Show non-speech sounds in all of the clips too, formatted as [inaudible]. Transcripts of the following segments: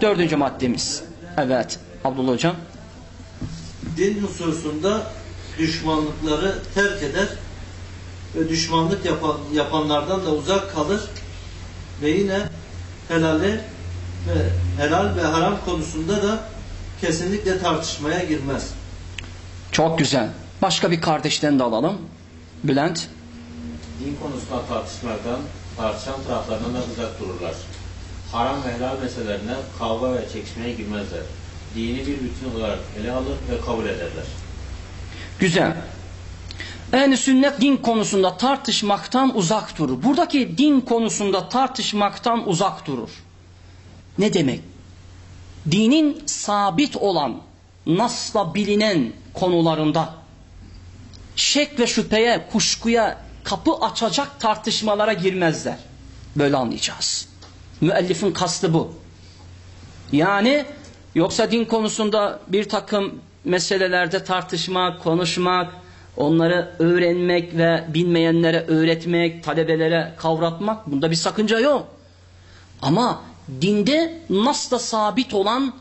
Dördüncü maddemiz. Evet. Abdullah Hocam. din hususunda düşmanlıkları terk eder ve düşmanlık yapan, yapanlardan da uzak kalır ve yine helali ve helal ve haram konusunda da kesinlikle tartışmaya girmez. Çok güzel. Başka bir kardeşten de alalım. Bülent. Din konusunda tartışmaktan, tartışan taraflardan da uzak dururlar. Haram ve helal meselelerine kavga ve çekişmeye girmezler. Dini bir bütün olarak ele alır ve kabul ederler. Güzel. Yani sünnet din konusunda tartışmaktan uzak durur. Buradaki din konusunda tartışmaktan uzak durur. Ne demek? Dinin sabit olan, nasla bilinen konularında şek ve şüpheye, kuşkuya kapı açacak tartışmalara girmezler. Böyle anlayacağız. Müellifin kastı bu. Yani yoksa din konusunda bir takım meselelerde tartışmak, konuşmak, onları öğrenmek ve bilmeyenlere öğretmek, talebelere kavratmak bunda bir sakınca yok. Ama dinde nasla sabit olan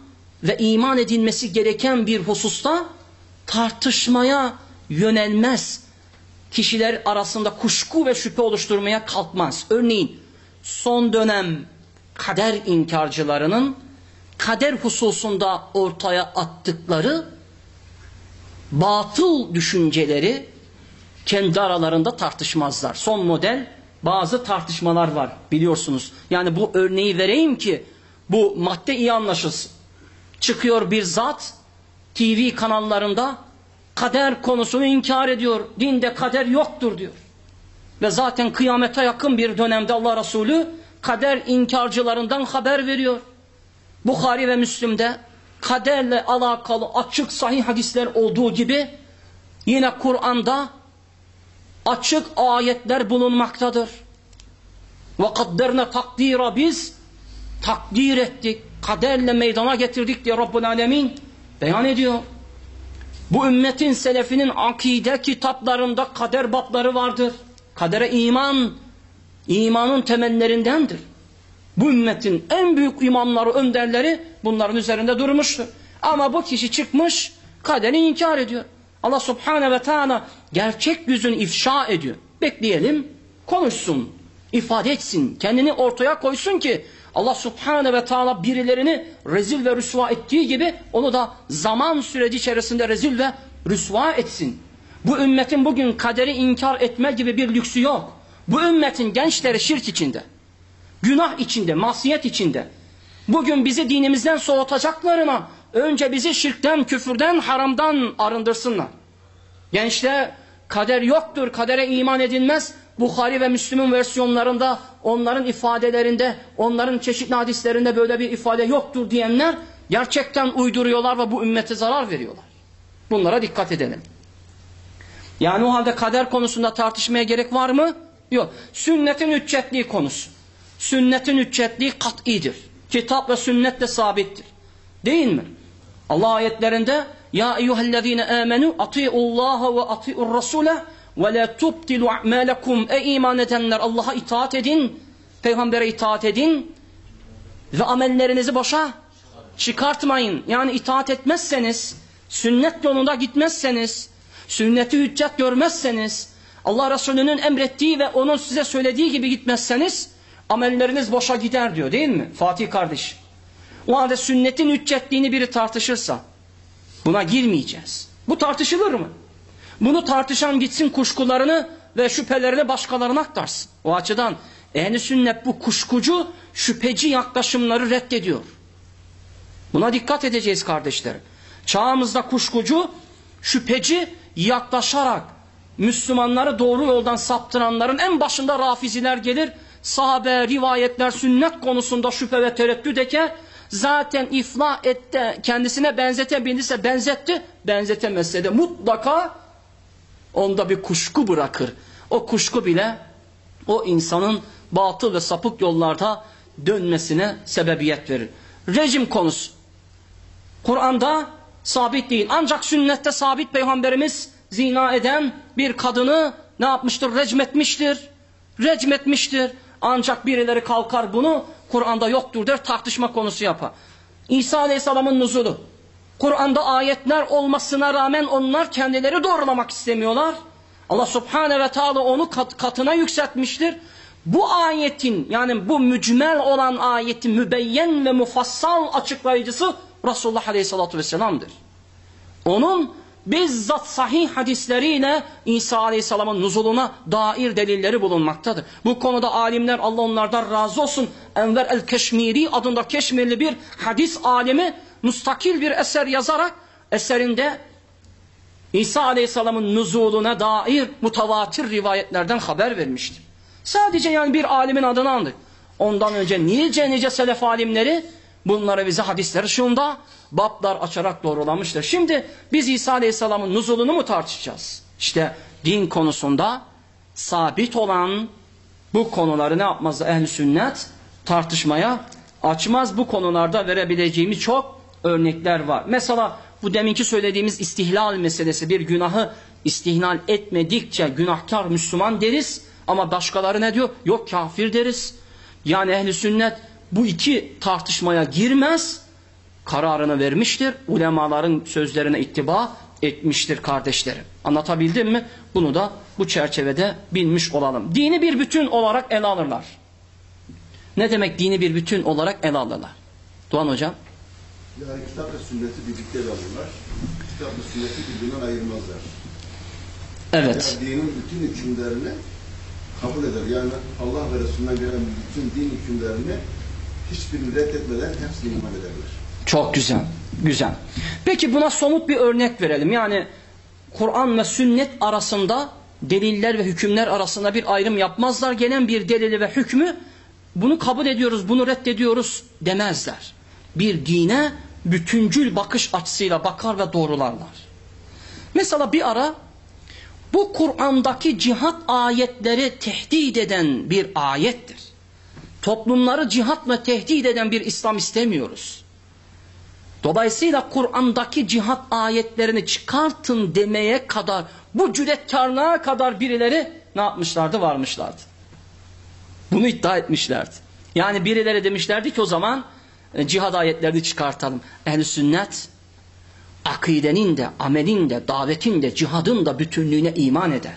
ve iman edilmesi gereken bir hususta tartışmaya yönelmez. Kişiler arasında kuşku ve şüphe oluşturmaya kalkmaz. Örneğin son dönem kader inkarcılarının kader hususunda ortaya attıkları batıl düşünceleri kendi aralarında tartışmazlar. Son model bazı tartışmalar var biliyorsunuz. Yani bu örneği vereyim ki bu madde iyi anlaşılsın. Çıkıyor bir zat TV kanallarında kader konusunu inkar ediyor. Dinde kader yoktur diyor. Ve zaten kıyamete yakın bir dönemde Allah Resulü kader inkarcılarından haber veriyor. Bukhari ve Müslim'de kaderle alakalı açık sahih hadisler olduğu gibi yine Kur'an'da açık ayetler bulunmaktadır. Ve kadderine takdira biz takdir ettik. Kaderle meydana getirdik diye Rabbul Alemin beyan ediyor. Bu ümmetin selefinin akide kitaplarında kader babları vardır. Kadere iman, imanın temellerindendir. Bu ümmetin en büyük imamları, önderleri bunların üzerinde durmuştur. Ama bu kişi çıkmış kaderi inkar ediyor. Allah subhane ve teala gerçek yüzünü ifşa ediyor. Bekleyelim, konuşsun, ifade etsin, kendini ortaya koysun ki Allah subhane ve teala birilerini rezil ve rüsva ettiği gibi onu da zaman süreci içerisinde rezil ve rüsva etsin. Bu ümmetin bugün kaderi inkar etme gibi bir lüksü yok. Bu ümmetin gençleri şirk içinde. Günah içinde, masiyet içinde. Bugün bizi dinimizden soğutacaklarına önce bizi şirkten, küfürden, haramdan arındırsınlar. Gençler kader yoktur, kadere iman edilmez. Bukhari ve Müslüm'ün versiyonlarında, onların ifadelerinde, onların çeşitli hadislerinde böyle bir ifade yoktur diyenler gerçekten uyduruyorlar ve bu ümmete zarar veriyorlar. Bunlara dikkat edelim. Yani o halde kader konusunda tartışmaya gerek var mı? Yok. Sünnetin hüccetliği konusu. Sünnetin hüccetliği kat'idir. Kitap ve sünnetle sabittir. Değil mi? Allah ayetlerinde Ya eyyühellezine amenu ati'ullaha ve ati'ur rasule ve la tubtilu a'malakum Ey iman edenler Allah'a itaat edin, peygambere itaat edin ve amellerinizi boşa çıkartmayın. Yani itaat etmezseniz, sünnet yolunda gitmezseniz, sünneti hüccet görmezseniz, Allah Resulü'nün emrettiği ve onun size söylediği gibi gitmezseniz, amelleriniz boşa gider diyor değil mi Fatih kardeş? O halde sünnetin hüccetliğini biri tartışırsa, buna girmeyeceğiz. Bu tartışılır mı? Bunu tartışan gitsin kuşkularını ve şüphelerini başkalarına aktarsın. O açıdan ehli sünnet bu kuşkucu, şüpheci yaklaşımları reddediyor. Buna dikkat edeceğiz kardeşlerim. Çağımızda kuşkucu, şüpheci yaklaşarak Müslümanları doğru yoldan saptıranların en başında rafiziler gelir. Sahabe, rivayetler, sünnet konusunda şüphe ve tereddüt eder. Zaten iflah etti, kendisine benzetebildiyse benzetti, benzetemezse de mutlaka onda bir kuşku bırakır. O kuşku bile o insanın batıl ve sapık yollarda dönmesine sebebiyet verir. Rejim konusu. Kur'an'da sabit değil. Ancak sünnette sabit peygamberimiz zina eden bir kadını ne yapmıştır? Recmetmiştir. Recmetmiştir. Ancak birileri kalkar bunu Kur'an'da yoktur der tartışma konusu yapar. İsa Aleyhisselam'ın nuzulu. Kur'an'da ayetler olmasına rağmen onlar kendileri doğrulamak istemiyorlar. Allah Subhanahu ve Teala onu kat, katına yükseltmiştir. Bu ayetin yani bu mücmel olan ayetin mübeyyen ve mufassal açıklayıcısı Resulullah Aleyhisselatü Vesselam'dır. Onun bizzat sahih hadisleriyle İsa Aleyhisselam'ın nuzuluna dair delilleri bulunmaktadır. Bu konuda alimler Allah onlardan razı olsun Enver el-Keşmiri adında Keşmirli bir hadis alimi mustakil bir eser yazarak eserinde İsa Aleyhisselam'ın nuzuluna dair mutavatir rivayetlerden haber vermiştir. Sadece yani bir alimin adını andık. Ondan önce nice nice selef alimleri bunları bize hadisleri şunda bablar açarak doğrulamıştır. Şimdi biz İsa Aleyhisselam'ın nuzulunu mu tartışacağız? İşte din konusunda sabit olan bu konuları ne yapmaz ehl sünnet tartışmaya açmaz. Bu konularda verebileceğimiz çok örnekler var. Mesela bu deminki söylediğimiz istihlal meselesi bir günahı istihlal etmedikçe günahkar Müslüman deriz ama başkaları ne diyor? Yok kafir deriz. Yani ehli sünnet bu iki tartışmaya girmez. Kararını vermiştir. Ulemaların sözlerine ittiba etmiştir kardeşlerim. Anlatabildim mi? Bunu da bu çerçevede bilmiş olalım. Dini bir bütün olarak ele alırlar. Ne demek dini bir bütün olarak ele alırlar? Doğan hocam. Yani kitap ve sünneti birlikte ele alırlar. Kitap ve sünneti birbirinden ayırmazlar. Evet. Yani dinin bütün hükümlerini kabul eder. Yani Allah ve Resulünden gelen bütün din hükümlerini hiçbirini reddetmeden hepsini iman ederler. Çok güzel. Güzel. Peki buna somut bir örnek verelim. Yani Kur'an ve sünnet arasında deliller ve hükümler arasında bir ayrım yapmazlar. Gelen bir delili ve hükmü bunu kabul ediyoruz, bunu reddediyoruz demezler. Bir dine bütüncül bakış açısıyla bakar ve doğrularlar. Mesela bir ara bu Kur'an'daki cihat ayetleri tehdit eden bir ayettir. Toplumları cihatla tehdit eden bir İslam istemiyoruz. Dolayısıyla Kur'an'daki cihat ayetlerini çıkartın demeye kadar bu cüretkarlığa kadar birileri ne yapmışlardı varmışlardı. Bunu iddia etmişlerdi. Yani birileri demişlerdi ki o zaman e, cihad ayetlerini çıkartalım. Ehl-i sünnet akidenin de, amelin de, davetin de, cihadın da bütünlüğüne iman eder.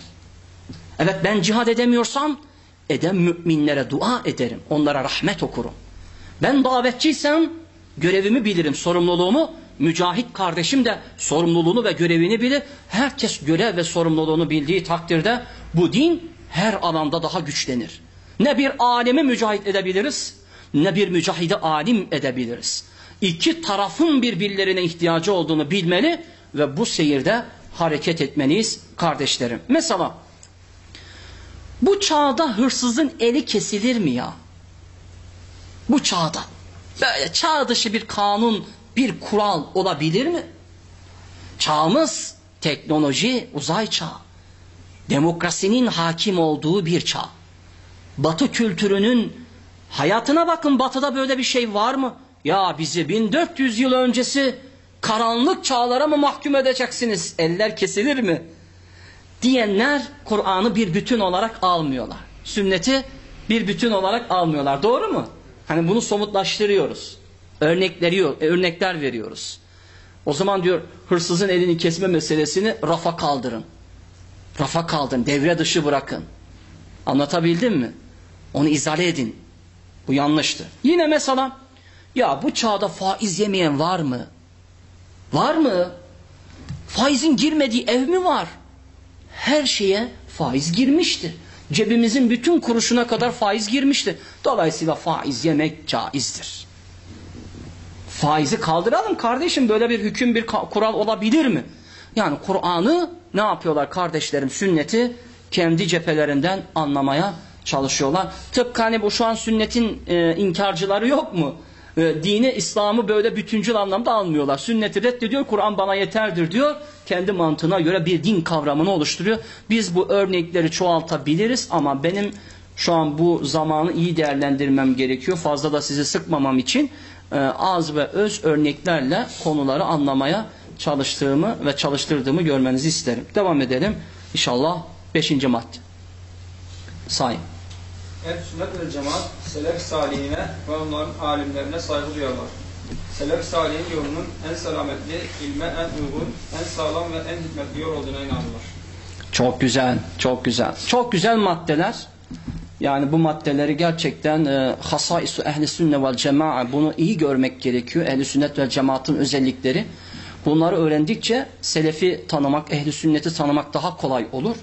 Evet ben cihad edemiyorsam eden müminlere dua ederim. Onlara rahmet okurum. Ben davetçiysem görevimi bilirim, sorumluluğumu. Mücahit kardeşim de sorumluluğunu ve görevini bilir. Herkes görev ve sorumluluğunu bildiği takdirde bu din her alanda daha güçlenir. Ne bir alemi mücahit edebiliriz, ne bir mücahide alim edebiliriz. İki tarafın birbirlerine ihtiyacı olduğunu bilmeli ve bu seyirde hareket etmeliyiz kardeşlerim. Mesela bu çağda hırsızın eli kesilir mi ya? Bu çağda. Böyle çağ dışı bir kanun, bir kural olabilir mi? Çağımız teknoloji, uzay çağı. Demokrasinin hakim olduğu bir çağ. Batı kültürünün hayatına bakın batıda böyle bir şey var mı? Ya bizi 1400 yıl öncesi karanlık çağlara mı mahkum edeceksiniz? Eller kesilir mi? Diyenler Kur'an'ı bir bütün olarak almıyorlar. Sünneti bir bütün olarak almıyorlar. Doğru mu? Hani bunu somutlaştırıyoruz. Örnekleri örnekler veriyoruz. O zaman diyor hırsızın elini kesme meselesini rafa kaldırın. Rafa kaldırın, devre dışı bırakın. Anlatabildim mi? Onu izale edin. Bu yanlıştı. Yine mesela ya bu çağda faiz yemeyen var mı? Var mı? Faizin girmediği ev mi var? Her şeye faiz girmiştir. Cebimizin bütün kuruşuna kadar faiz girmiştir. Dolayısıyla faiz yemek caizdir. Faizi kaldıralım kardeşim böyle bir hüküm bir kural olabilir mi? Yani Kur'an'ı ne yapıyorlar kardeşlerim sünneti kendi cephelerinden anlamaya çalışıyorlar. Tıpkı hani bu şu an sünnetin e, inkarcıları yok mu? E, dini İslam'ı böyle bütüncül anlamda almıyorlar. Sünneti reddediyor Kur'an bana yeterdir diyor. Kendi mantığına göre bir din kavramını oluşturuyor. Biz bu örnekleri çoğaltabiliriz ama benim şu an bu zamanı iyi değerlendirmem gerekiyor. Fazla da sizi sıkmamam için e, az ve öz örneklerle konuları anlamaya çalıştığımı ve çalıştırdığımı görmenizi isterim. Devam edelim. İnşallah 5. madde. Sayın. El sünnet ve cemaat selef salihine ve onların alimlerine saygı duyarlar. Selef Salih'in yolunun en selametli, ilme en uygun, en sağlam ve en hikmetli yol olduğuna inanılır. Çok güzel, çok güzel. Çok güzel maddeler. Yani bu maddeleri gerçekten e, hasaisu ehli sünne vel cema'a bunu iyi görmek gerekiyor. Ehli sünnet ve cemaatın özellikleri. Bunları öğrendikçe selefi tanımak, ehli sünneti tanımak daha kolay olur.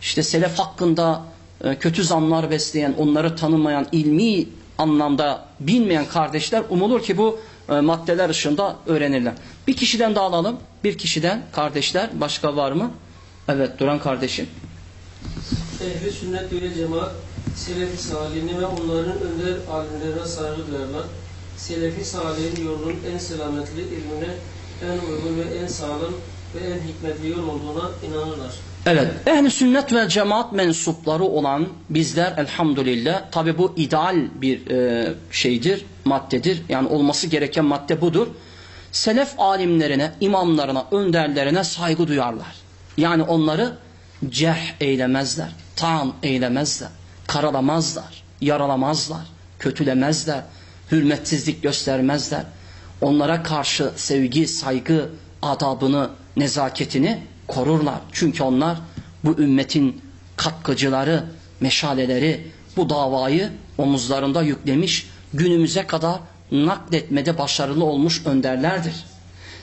İşte selef hakkında e, kötü zanlar besleyen, onları tanımayan, ilmi anlamda bilmeyen kardeşler umulur ki bu e, maddeler ışığında öğrenirler. Bir kişiden daha alalım. Bir kişiden kardeşler. Başka var mı? Evet Duran kardeşim. Ehli sünnet ve cemaat Selefi salihine ve onların önder alimlerine saygı duyarlar. Selefi salihin yolunun en selametli ilmine en uygun ve en sağlam ve en hikmetli yol olduğuna inanırlar. Evet. Ehli sünnet ve cemaat mensupları olan bizler elhamdülillah tabi bu ideal bir e, şeydir, maddedir. Yani olması gereken madde budur. Selef alimlerine, imamlarına, önderlerine saygı duyarlar. Yani onları cerh eylemezler, tam eylemezler, karalamazlar, yaralamazlar, kötülemezler, hürmetsizlik göstermezler. Onlara karşı sevgi, saygı, adabını, nezaketini korurlar. Çünkü onlar bu ümmetin katkıcıları, meşaleleri, bu davayı omuzlarında yüklemiş, günümüze kadar nakletmede başarılı olmuş önderlerdir.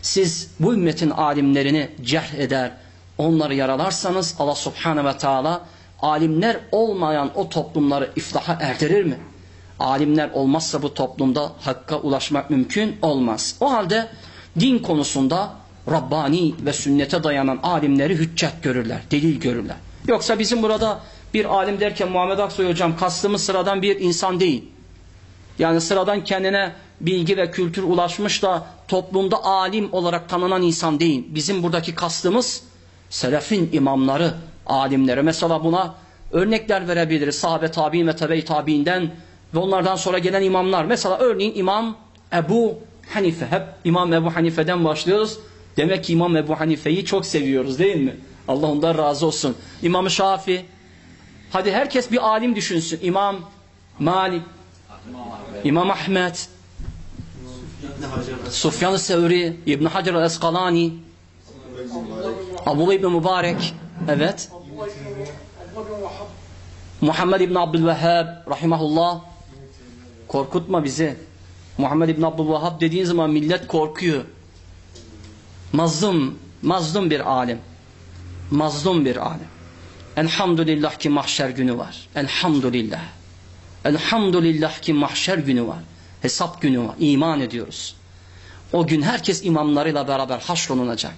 Siz bu ümmetin alimlerini cerh eder, onları yaralarsanız Allah subhanehu ve teala alimler olmayan o toplumları iflaha erdirir mi? Alimler olmazsa bu toplumda hakka ulaşmak mümkün olmaz. O halde din konusunda Rabbani ve sünnete dayanan alimleri hüccet görürler, delil görürler. Yoksa bizim burada bir alim derken Muhammed Aksoy hocam kastımız sıradan bir insan değil. Yani sıradan kendine bilgi ve kültür ulaşmış da toplumda alim olarak tanınan insan değil. Bizim buradaki kastımız selefin imamları, alimleri. Mesela buna örnekler verebiliriz. Sahabe tabi'in ve tebe-i tabi'inden ve onlardan sonra gelen imamlar. Mesela örneğin İmam Ebu Hanife. Hep İmam Ebu Hanife'den başlıyoruz. Demek ki İmam Ebu Hanife'yi çok seviyoruz değil mi? Allah ondan razı olsun. İmam Şafi. Hadi herkes bir alim düşünsün. İmam Malik. İmam Ahmet. Sufyan-ı Sevri. İbn Hacer el-Eskalani. Abu İbn Mübarek. Evet. Muhammed İbn Abdülvehhab rahimahullah. Korkutma bizi. Muhammed İbn Abdülvehhab dediğin zaman millet korkuyor. Mazlum, mazlum bir alim. Mazlum bir alim. Elhamdülillah ki mahşer günü var. Elhamdülillah. Elhamdülillah ki mahşer günü var. Hesap günü var. İman ediyoruz. O gün herkes imamlarıyla beraber haşrolunacak.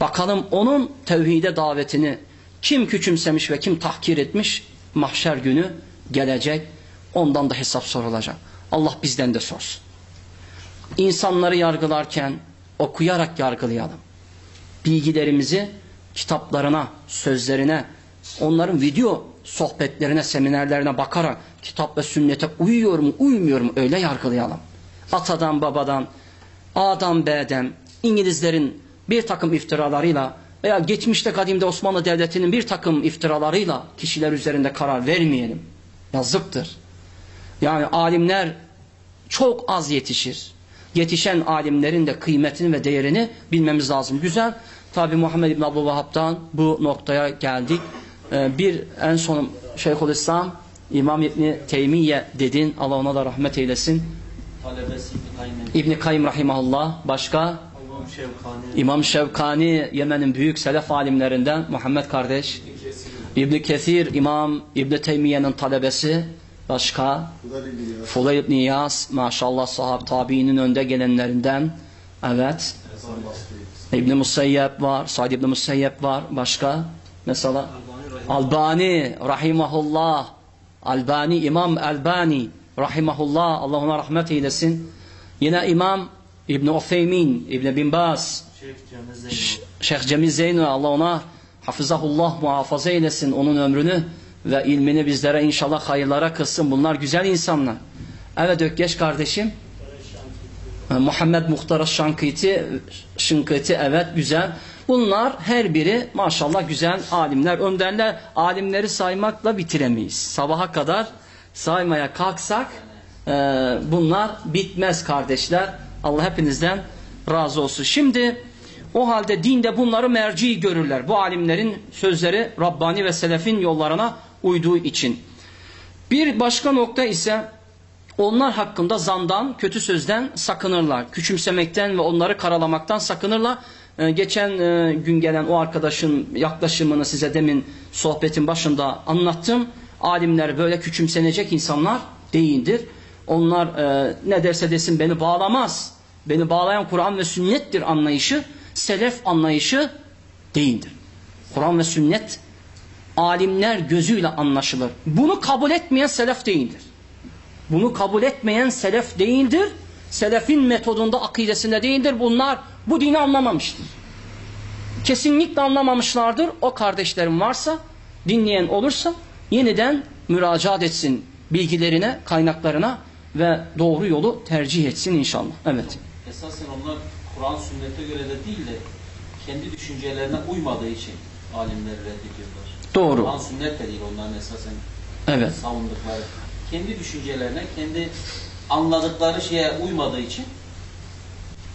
Bakalım onun tevhide davetini kim küçümsemiş ve kim tahkir etmiş mahşer günü gelecek. Ondan da hesap sorulacak. Allah bizden de sorsun. İnsanları yargılarken okuyarak yargılayalım. Bilgilerimizi kitaplarına, sözlerine, onların video sohbetlerine, seminerlerine bakarak kitap ve sünnete uyuyor mu, uymuyor mu öyle yargılayalım. Atadan, babadan, A'dan, B'den, İngilizlerin bir takım iftiralarıyla veya geçmişte kadimde Osmanlı Devleti'nin bir takım iftiralarıyla kişiler üzerinde karar vermeyelim. Yazıktır. Yani alimler çok az yetişir. Yetişen alimlerin de kıymetini ve değerini bilmemiz lazım. Güzel. Tabi Muhammed İbn Abdülvahhab'dan bu noktaya geldik. Ee, bir en son Şeyhülislam İmam İbni Teymiye dedin. Allah ona da rahmet eylesin. İbni Kayyım Rahimahullah. Başka? İmam Şevkani İmam Şevkani Yemen'in büyük selef alimlerinden Muhammed kardeş. İbni Kesir İmam İbni Teymiye'nin talebesi. Başka? Fudayl ibn maşallah sahab tabiinin önde gelenlerinden. Evet. İbn Musayyep var, Said İbn Musayyep var. Başka? Mesela Albani rahimahullah. Albani İmam Albani rahimahullah. Allah ona rahmet eylesin. Yine İmam İbn Ufeymin, İbn Bin Baz, Şeyh Cemil Zeynep Şeyh Cemil Zeynu Allah ona hafızahullah muhafaza eylesin onun ömrünü ve ilmini bizlere inşallah hayırlara kılsın. Bunlar güzel insanlar. Evet Ökkeş kardeşim. Ee, Muhammed Muhtar Şankiti, Şınkiti evet güzel. Bunlar her biri maşallah güzel alimler, önderler. Alimleri saymakla bitiremeyiz. Sabaha kadar saymaya kalksak Ee, bunlar bitmez kardeşler. Allah hepinizden razı olsun. Şimdi o halde dinde bunları merci görürler. Bu alimlerin sözleri Rabbani ve Selefin yollarına uyduğu için. Bir başka nokta ise onlar hakkında zandan, kötü sözden sakınırlar. Küçümsemekten ve onları karalamaktan sakınırlar. Ee, geçen e, gün gelen o arkadaşın yaklaşımını size demin sohbetin başında anlattım. Alimler böyle küçümsenecek insanlar değildir. Onlar e, ne derse desin beni bağlamaz. Beni bağlayan Kur'an ve sünnettir anlayışı, selef anlayışı değildir. Kur'an ve sünnet alimler gözüyle anlaşılır. Bunu kabul etmeyen selef değildir. Bunu kabul etmeyen selef değildir. Selefin metodunda akidesinde değildir. Bunlar bu dini anlamamıştır. Kesinlikle anlamamışlardır. O kardeşlerim varsa, dinleyen olursa yeniden müracaat etsin bilgilerine, kaynaklarına ve doğru yolu tercih etsin inşallah. Evet. Esasen onlar Kur'an sünnete göre de değil de kendi düşüncelerine uymadığı için alimleri reddediyorlar. Doğru. Kur'an sünnet de değil onların esasen Evet. savundukları. Kendi düşüncelerine, kendi anladıkları şeye uymadığı için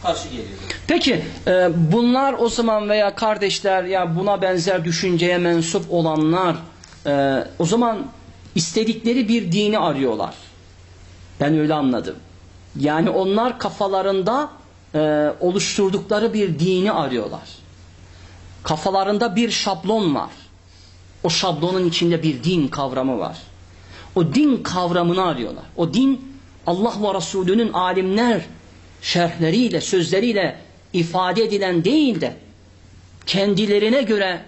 karşı geliyorlar. Peki e, bunlar o zaman veya kardeşler ya buna benzer düşünceye mensup olanlar e, o zaman istedikleri bir dini arıyorlar. Ben öyle anladım. Yani onlar kafalarında e, oluşturdukları bir dini arıyorlar. Kafalarında bir şablon var. O şablonun içinde bir din kavramı var. O din kavramını arıyorlar. O din Allah ve Resulü'nün alimler şerhleriyle, sözleriyle ifade edilen değil de kendilerine göre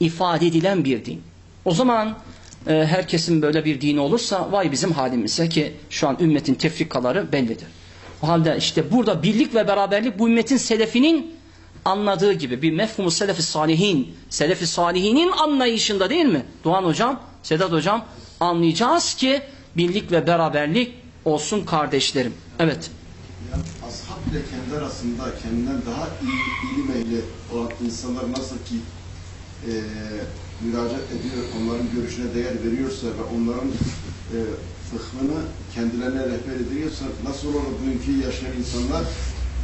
ifade edilen bir din. O zaman e, herkesin böyle bir dini olursa vay bizim halimize ki şu an ümmetin tefrikaları bellidir. O halde işte burada birlik ve beraberlik bu ümmetin selefinin anladığı gibi bir mefhumu selefi salihin, selefi salihinin anlayışında değil mi? Doğan hocam, Sedat hocam anlayacağız ki birlik ve beraberlik olsun kardeşlerim. Evet. Yani ashab ile kendi arasında kendinden daha iyi ilim ehli olan insanlar nasıl ki e, müracaat ediyor, onların görüşüne değer veriyorsa ve onların e, fıkhını kendilerine rehber ediyorsa nasıl olur bugünkü yaşayan insanlar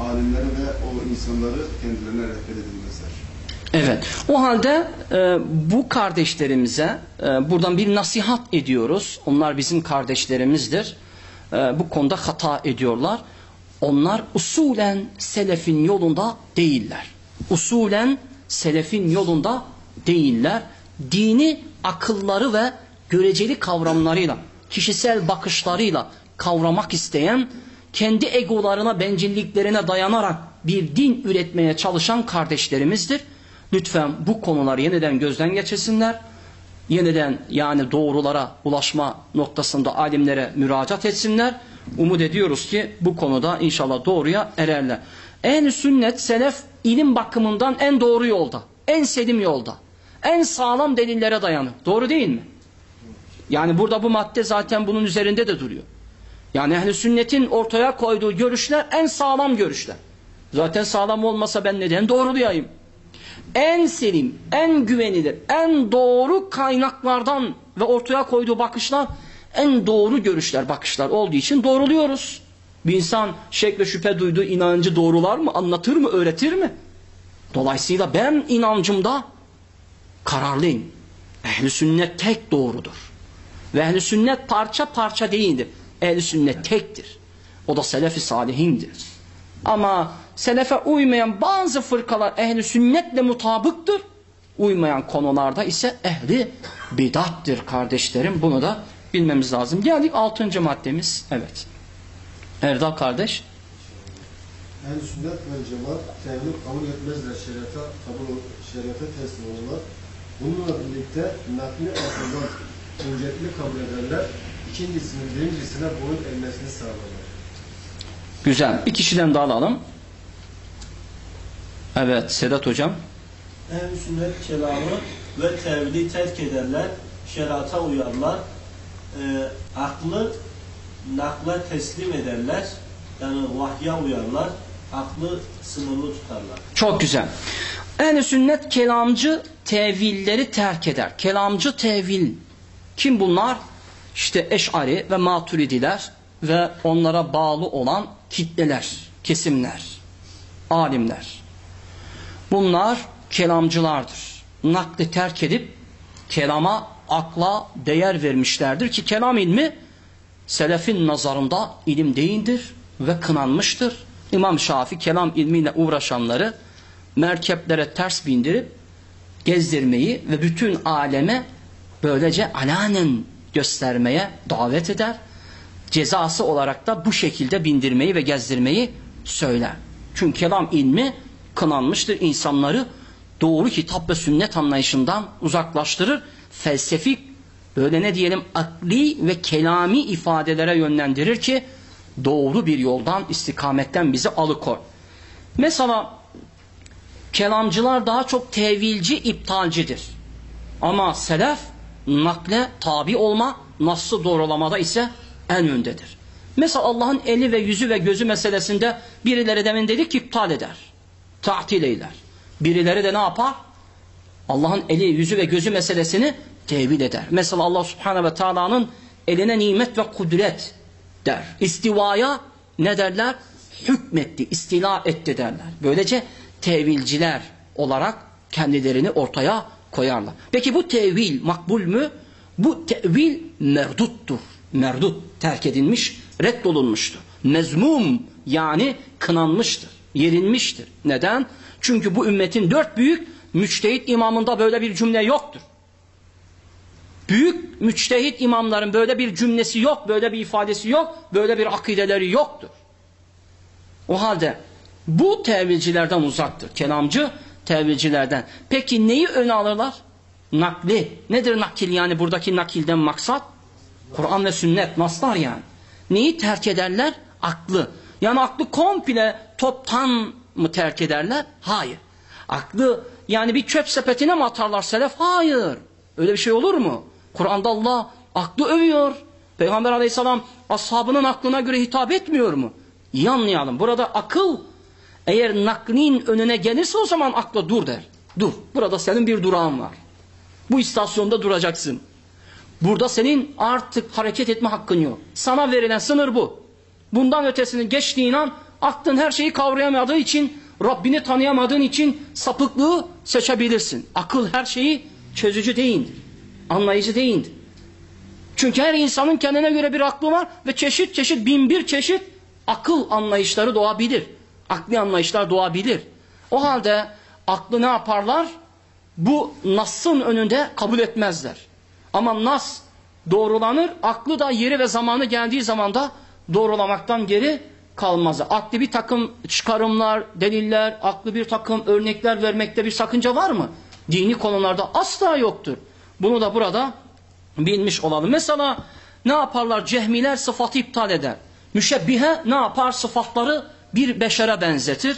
alimleri ve o insanları kendilerine rehber edilmezler. Evet. O halde e, bu kardeşlerimize e, buradan bir nasihat ediyoruz. Onlar bizim kardeşlerimizdir. E, bu konuda hata ediyorlar. Onlar usulen selefin yolunda değiller. Usulen selefin yolunda değiller. Dini akılları ve göreceli kavramlarıyla, kişisel bakışlarıyla kavramak isteyen, kendi egolarına, bencilliklerine dayanarak bir din üretmeye çalışan kardeşlerimizdir. Lütfen bu konuları yeniden gözden geçirsinler. Yeniden yani doğrulara ulaşma noktasında alimlere müracaat etsinler. Umut ediyoruz ki bu konuda inşallah doğruya ererler. En sünnet selef ilim bakımından en doğru yolda, en selim yolda, en sağlam delillere dayanır. Doğru değil mi? Yani burada bu madde zaten bunun üzerinde de duruyor. Yani ehl sünnetin ortaya koyduğu görüşler en sağlam görüşler. Zaten sağlam olmasa ben neden doğrulayayım? En selim, en güvenilir, en doğru kaynaklardan ve ortaya koyduğu bakışlar en doğru görüşler, bakışlar olduğu için doğruluyoruz. Bir insan şek ve şüphe duyduğu inancı doğrular mı, anlatır mı, öğretir mi? Dolayısıyla ben inancımda kararlıyım. Ehli sünnet tek doğrudur. Ve ehli sünnet parça parça değildir. Ehli sünnet tektir. O da selefi salihindir. Ama selefe uymayan bazı fırkalar ehli sünnetle mutabıktır. Uymayan konularda ise ehli bidattir kardeşlerim. Bunu da bilmemiz lazım. Geldik altıncı maddemiz. Evet. Erdal kardeş. Ehl-i sünnet ve cemaat tevhid kabul etmezler. Şeriata kabul şeriata teslim olurlar. Bununla birlikte nakli akıldan öncelikli kabul ederler. İkincisinin birincisine boyun eğmesini sağlarlar. Güzel. Bir kişiden daha alalım. Evet Sedat hocam. Ehl-i sünnet kelamı ve tevhidi terk ederler, şerata uyarlar, e, aklı nakla teslim ederler, yani vahya uyarlar, aklı sınırlı tutarlar. Çok güzel. Ehl-i sünnet kelamcı tevilleri terk eder. Kelamcı tevil. Kim bunlar? İşte Eş'ari ve Maturidiler ve onlara bağlı olan kitleler, kesimler, alimler. Bunlar kelamcılardır. Nakli terk edip kelama, akla değer vermişlerdir ki kelam ilmi selefin nazarında ilim değildir ve kınanmıştır. İmam Şafi kelam ilmiyle uğraşanları merkeplere ters bindirip gezdirmeyi ve bütün aleme böylece alanen göstermeye davet eder. Cezası olarak da bu şekilde bindirmeyi ve gezdirmeyi söyler. Çünkü kelam ilmi kınanmıştır insanları doğru kitap ve sünnet anlayışından uzaklaştırır. Felsefik böyle ne diyelim akli ve kelami ifadelere yönlendirir ki doğru bir yoldan istikametten bizi alıkoy. Mesela kelamcılar daha çok tevilci, iptalcidir. Ama selef nakle tabi olma, nasıl doğrulamada ise en öndedir. Mesela Allah'ın eli ve yüzü ve gözü meselesinde birileri demin dedik ki iptal eder. Ta'til eyler. Birileri de ne yapar? Allah'ın eli, yüzü ve gözü meselesini tevil eder. Mesela Allah Subhanahu ve Taala'nın eline nimet ve kudret der. İstivaya ne derler? Hükmetti, istila etti derler. Böylece tevilciler olarak kendilerini ortaya koyarlar. Peki bu tevil makbul mü? Bu tevil merduttur. Merdut, terk edilmiş, reddolunmuştur. Mezmum yani kınanmıştır, yerinmiştir. Neden? Çünkü bu ümmetin dört büyük müçtehit imamında böyle bir cümle yoktur. Büyük müçtehit imamların böyle bir cümlesi yok, böyle bir ifadesi yok, böyle bir akideleri yoktur. O halde bu tevilcilerden uzaktır. Kelamcı tevilcilerden. Peki neyi öne alırlar? Nakli. Nedir nakil yani buradaki nakilden maksat? Kur'an ve sünnet, naslar yani. Neyi terk ederler? Aklı. Yani aklı komple toptan mı terk ederler? Hayır. Aklı yani bir çöp sepetine mi atarlar selef? Hayır. Öyle bir şey olur mu? Kur'an'da Allah aklı övüyor. Peygamber aleyhisselam ashabının aklına göre hitap etmiyor mu? İyi anlayalım. Burada akıl eğer naklin önüne gelirse o zaman akla dur der. Dur. Burada senin bir durağın var. Bu istasyonda duracaksın. Burada senin artık hareket etme hakkın yok. Sana verilen sınır bu. Bundan ötesini geçtiğin an aklın her şeyi kavrayamadığı için Rabbini tanıyamadığın için sapıklığı seçebilirsin. Akıl her şeyi çözücü değildir. Anlayıcı değildir. Çünkü her insanın kendine göre bir aklı var ve çeşit çeşit bin bir çeşit akıl anlayışları doğabilir. Akli anlayışlar doğabilir. O halde aklı ne yaparlar? Bu Nas'ın önünde kabul etmezler. Ama Nas doğrulanır, aklı da yeri ve zamanı geldiği zaman da doğrulamaktan geri kalmaz. Aklı bir takım çıkarımlar, deliller, aklı bir takım örnekler vermekte bir sakınca var mı? Dini konularda asla yoktur. Bunu da burada bilmiş olalım. Mesela ne yaparlar? Cehmiler sıfatı iptal eder. Müşebbihe ne yapar? Sıfatları bir beşere benzetir.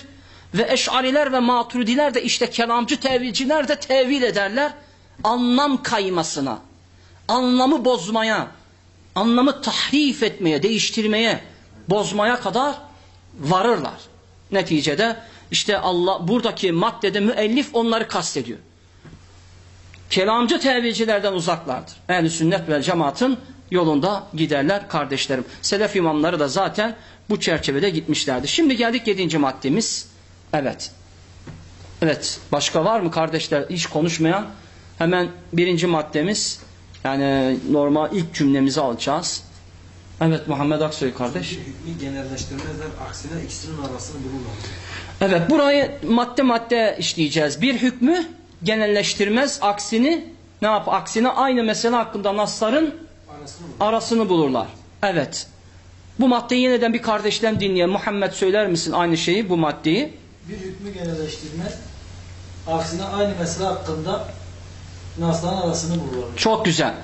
Ve eşariler ve maturidiler de işte kelamcı tevilciler de tevil ederler. Anlam kaymasına, anlamı bozmaya, anlamı tahrif etmeye, değiştirmeye, bozmaya kadar varırlar. Neticede işte Allah buradaki maddede müellif onları kastediyor. Kelamcı tevilcilerden uzaklardır. Ehl-i sünnet ve cemaatın yolunda giderler kardeşlerim. Selef imamları da zaten bu çerçevede gitmişlerdi. Şimdi geldik yedinci maddemiz. Evet. Evet. Başka var mı kardeşler hiç konuşmayan? Hemen birinci maddemiz yani normal ilk cümlemizi alacağız. Evet Muhammed Aksoy kardeş. hükmü genelleştirmezler, aksine ikisinin arasını bulurlar. Evet burayı madde madde işleyeceğiz. Bir hükmü genelleştirmez, aksini ne yap? Aksine aynı mesele hakkında nasların Arasını bulurlar. Evet. Bu maddeyi yeniden bir kardeşten dinleyen Muhammed söyler misin aynı şeyi bu maddeyi? Bir hükmü genelleştirmez, aksine aynı mesele hakkında nasların arasını bulurlar. Çok güzel.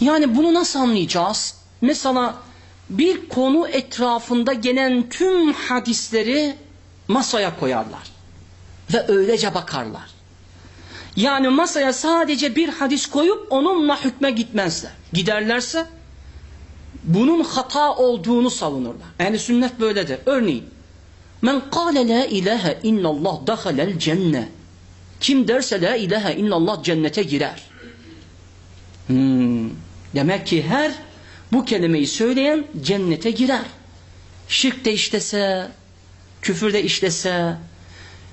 Yani bunu nasıl anlayacağız? Mesela bir konu etrafında gelen tüm hadisleri masaya koyarlar. Ve öylece bakarlar. Yani masaya sadece bir hadis koyup onunla hükme gitmezler. Giderlerse bunun hata olduğunu savunurlar. Yani sünnet böyledir. Örneğin Men kâle la ilahe illallah dehalel cenne. Kim derse la ilahe illallah cennete girer. Hmm. Demek ki her Bu kelimeyi söyleyen cennete girer. Şirk de işlese, küfür de işlese,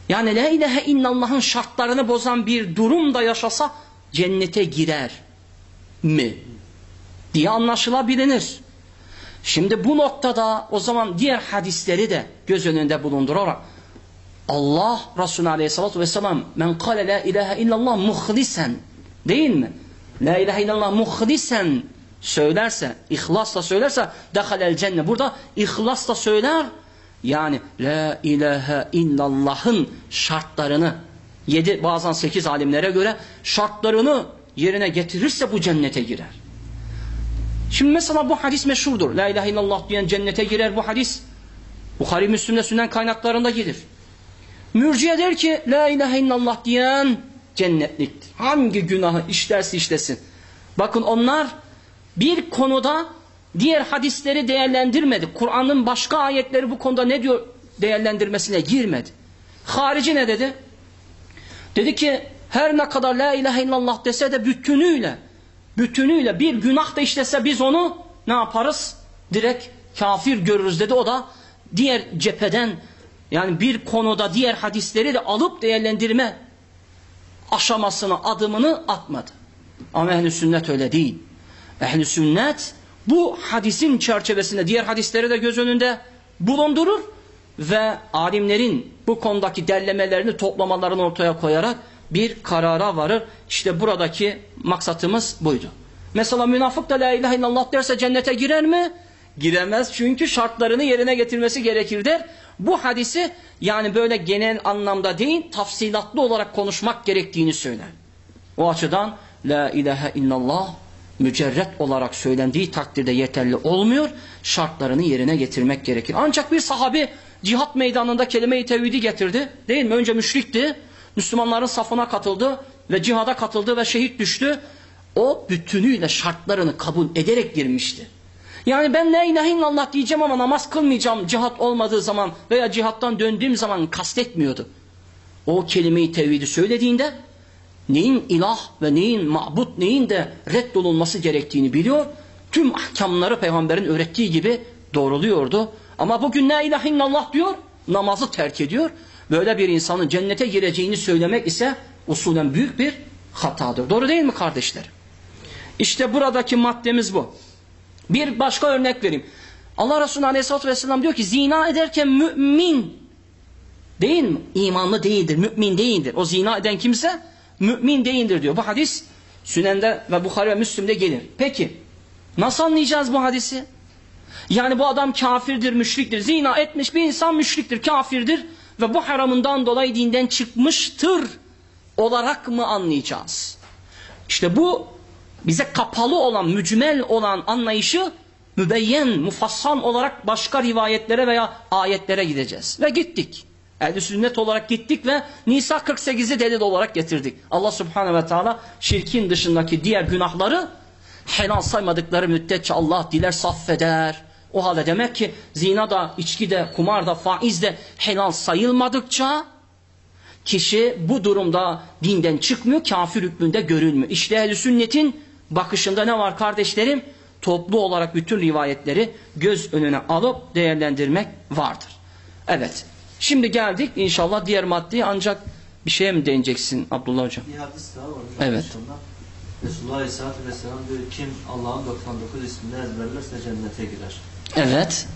yani la ilahe illallah'ın şartlarını bozan bir durum da yaşasa cennete girer mi? diye anlaşılabilir. Şimdi bu noktada o zaman diğer hadisleri de göz önünde bulundurarak Allah Resulü Aleyhisselatü Vesselam men kale la ilahe illallah muhlisen değil mi? La ilahe illallah muhlisen söylerse, ihlasla söylerse dehalel cennet. Burada ihlasla söyler yani la ilahe illallah'ın şartlarını yedi bazen sekiz alimlere göre şartlarını yerine getirirse bu cennete girer. Şimdi mesela bu hadis meşhurdur. La ilahe illallah diyen cennete girer bu hadis. Bukhari Müslüm'de sünnen kaynaklarında gelir. Mürciye der ki la ilahe illallah diyen cennetliktir. Hangi günahı işlerse işlesin. Bakın onlar bir konuda diğer hadisleri değerlendirmedi. Kur'an'ın başka ayetleri bu konuda ne diyor değerlendirmesine girmedi. Harici ne dedi? Dedi ki her ne kadar la ilahe illallah dese de bütünüyle bütünüyle bir günah da işlese biz onu ne yaparız? Direkt kafir görürüz dedi. O da diğer cepheden yani bir konuda diğer hadisleri de alıp değerlendirme aşamasını, adımını atmadı. Ama ehl sünnet öyle değil. ehl sünnet bu hadisin çerçevesinde diğer hadisleri de göz önünde bulundurur ve alimlerin bu konudaki derlemelerini, toplamalarını ortaya koyarak bir karara varır. İşte buradaki maksatımız buydu. Mesela münafık da la ilahe illallah derse cennete girer mi? Giremez çünkü şartlarını yerine getirmesi gerekir der. Bu hadisi yani böyle genel anlamda değil tafsilatlı olarak konuşmak gerektiğini söyler. O açıdan la ilahe illallah mücerret olarak söylendiği takdirde yeterli olmuyor. Şartlarını yerine getirmek gerekir. Ancak bir sahabi cihat meydanında kelime-i tevhidi getirdi. Değil mi? Önce müşrikti. Müslümanların safına katıldı ve cihada katıldı ve şehit düştü. O bütünüyle şartlarını kabul ederek girmişti. Yani ben la ilahe illallah diyeceğim ama namaz kılmayacağım cihat olmadığı zaman veya cihattan döndüğüm zaman kastetmiyordu. O kelimeyi tevhidi söylediğinde neyin ilah ve neyin mabut neyin de reddolunması gerektiğini biliyor. Tüm ahkamları peygamberin öğrettiği gibi doğruluyordu. Ama bugün la ilahe illallah diyor namazı terk ediyor. Böyle bir insanın cennete gireceğini söylemek ise usulen büyük bir hatadır. Doğru değil mi kardeşler? İşte buradaki maddemiz bu. Bir başka örnek vereyim. Allah Resulü Aleyhisselatü Vesselam diyor ki zina ederken mümin değil mi? İmanlı değildir, mümin değildir. O zina eden kimse mümin değildir diyor. Bu hadis Sünen'de ve Bukhari ve Müslim'de gelir. Peki nasıl anlayacağız bu hadisi? Yani bu adam kafirdir, müşriktir. Zina etmiş bir insan müşriktir, kafirdir ve bu haramından dolayı dinden çıkmıştır olarak mı anlayacağız? İşte bu bize kapalı olan, mücmel olan anlayışı mübeyyen, mufassan olarak başka rivayetlere veya ayetlere gideceğiz. Ve gittik. Ehl-i sünnet olarak gittik ve Nisa 48'i delil olarak getirdik. Allah subhanehu ve teala şirkin dışındaki diğer günahları helal saymadıkları müddetçe Allah diler saffeder. O halde demek ki zina da, içki de, kumar da, faiz de helal sayılmadıkça kişi bu durumda dinden çıkmıyor, kafir hükmünde görülmüyor. İşte ehl sünnetin bakışında ne var kardeşlerim? Toplu olarak bütün rivayetleri göz önüne alıp değerlendirmek vardır. Evet. Şimdi geldik inşallah diğer maddeye ancak bir şeye mi değineceksin Abdullah Hocam? Bir hadis daha var. hocam Evet. Resulullah Aleyhisselatü Vesselam diyor kim Allah'ın 99 ismini ezberlerse cennete girer. Evet.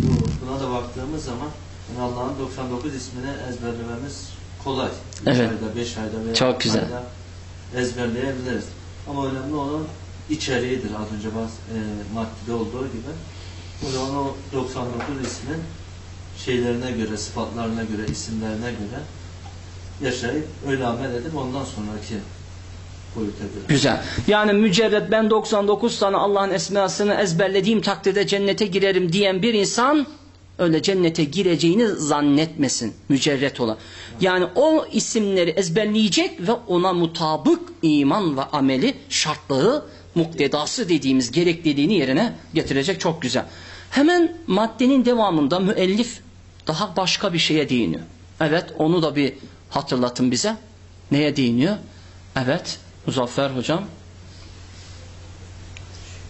Bu, buna da baktığımız zaman yani Allah'ın 99 ismini ezberlememiz kolay. 3 Evet. ayda, 5 ayda veya Çok güzel. ayda ezberleyebiliriz. Ama önemli olan içeriğidir. Az önce bahs e, maddede olduğu gibi. O zaman o 99 ismin şeylerine göre, sıfatlarına göre, isimlerine göre yaşayıp öyle amel edip ondan sonraki boyuta göre. Güzel. Yani mücerret ben 99 tane Allah'ın esmasını ezberlediğim takdirde cennete girerim diyen bir insan öyle cennete gireceğini zannetmesin mücerret olan. Yani o isimleri ezberleyecek ve ona mutabık iman ve ameli şartları muktedası dediğimiz gerekliliğini yerine getirecek çok güzel. Hemen maddenin devamında müellif daha başka bir şeye değiniyor. Evet onu da bir hatırlatın bize. Neye değiniyor? Evet Muzaffer hocam.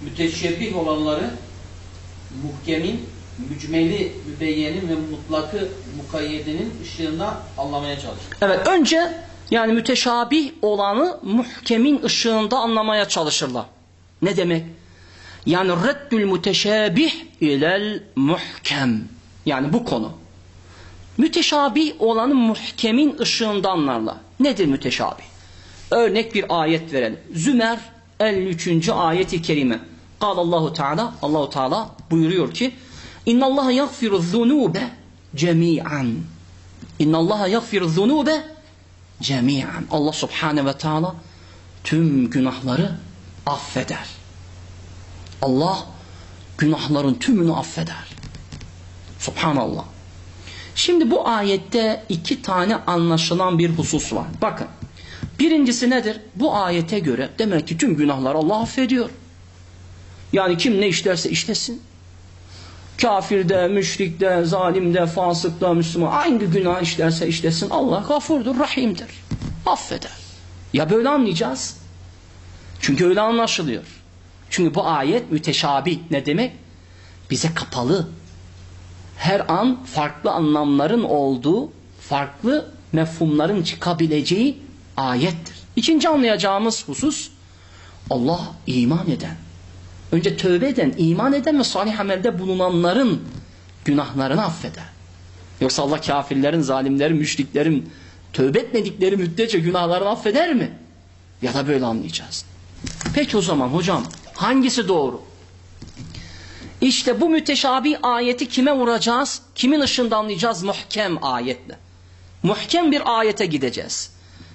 müteşebbih olanları muhkemin, mücmeli, mübeyyenin ve mutlakı mukayyedenin ışığında anlamaya çalışır. Evet önce yani müteşabih olanı muhkemin ışığında anlamaya çalışırlar. Ne demek? Yani reddül müteşabih ilel muhkem. Yani bu konu. Müteşabih olanı muhkemin ışığında anlarlar. Nedir müteşabih? Örnek bir ayet verelim. Zümer 53. ayeti kerime. Kal Allahu Teala Allahu Teala buyuruyor ki İnna Allah yaghfiru zunube cemi'an. İnna Allah yaghfiru zunube cemi'an. Allah Subhanahu ve Teala tüm günahları affeder. Allah günahların tümünü affeder. Subhanallah. Şimdi bu ayette iki tane anlaşılan bir husus var. Bakın. Birincisi nedir? Bu ayete göre demek ki tüm günahları Allah affediyor. Yani kim ne işlerse işlesin. Kafirde, müşrikte, zalimde, fasıkta, Müslüman hangi günah işlerse işlesin Allah gafurdur, rahimdir. Affeder. Ya böyle anlayacağız. Çünkü öyle anlaşılıyor. Çünkü bu ayet müteşabih ne demek? Bize kapalı. Her an farklı anlamların olduğu, farklı mefhumların çıkabileceği ayettir. İkinci anlayacağımız husus Allah iman eden, önce tövbe eden, iman eden ve salih amelde bulunanların günahlarını affeder. Yoksa Allah kafirlerin, zalimlerin, müşriklerin tövbe etmedikleri müddetçe günahlarını affeder mi? Ya da böyle anlayacağız. Peki o zaman hocam hangisi doğru? İşte bu müteşabih ayeti kime vuracağız? Kimin ışığında anlayacağız? Muhkem ayetle. Muhkem bir ayete gideceğiz.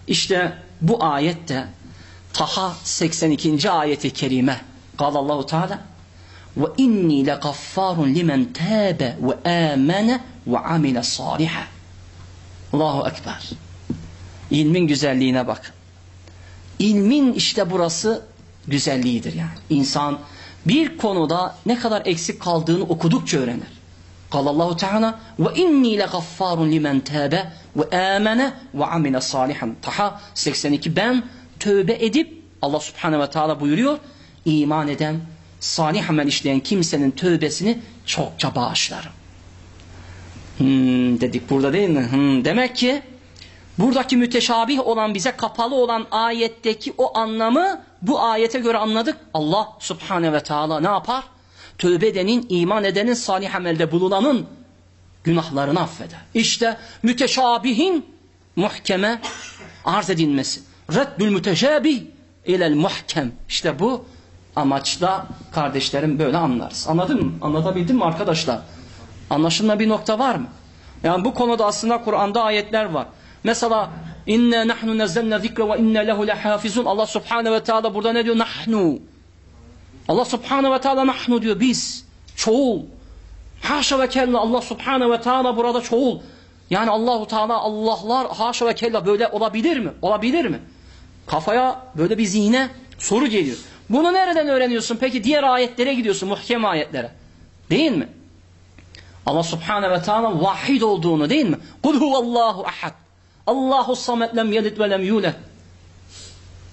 İşte bu ayette Taha 82. ayeti kerime Allahu Teala ve inni legaffarun limen tabe ve amene ve amile saliha. Allahu Ekber. İlmin güzelliğine bakın. İlmin işte burası güzelliğidir yani. İnsan bir konuda ne kadar eksik kaldığını okudukça öğrenir. Allahu Teala ve inni legaffarun limen tabe ve amene ve amile salihan. Taha 82 ben tövbe edip Allah Subhanahu ve Teala buyuruyor iman eden salih amel işleyen kimsenin tövbesini çokça bağışlarım. Hmm, dedik burada değil mi? Hmm, demek ki buradaki müteşabih olan bize kapalı olan ayetteki o anlamı bu ayete göre anladık. Allah Subhanahu ve Teala ne yapar? Tövbe edenin, iman edenin, salih amelde bulunanın günahlarını affeder. İşte müteşabihin muhkeme arz edilmesi. Reddül müteşabih ilel muhkem. İşte bu amaçla kardeşlerim böyle anlarız. Anladın mı? Anlatabildim mi arkadaşlar? Anlaşılma bir nokta var mı? Yani bu konuda aslında Kur'an'da ayetler var. Mesela inne nahnu nazzalna zikra ve inne lehu lehafizun. Allah Subhanahu ve Teala burada ne diyor? Nahnu. Allah Subhanahu ve Teala nahnu diyor biz. Çoğul. Haşa ve kella Allah Subhanahu ve Teala burada çoğul. Yani Allahu Teala Allah'lar haşa ve kella böyle olabilir mi? Olabilir mi? Kafaya böyle bir zihne soru geliyor. Bunu nereden öğreniyorsun? Peki diğer ayetlere gidiyorsun, muhkem ayetlere. Değil mi? Allah Subhanahu ve Teala vahid olduğunu değil mi? Kul huvallahu ahad. Allahu samet lem yelid ve lem yulad.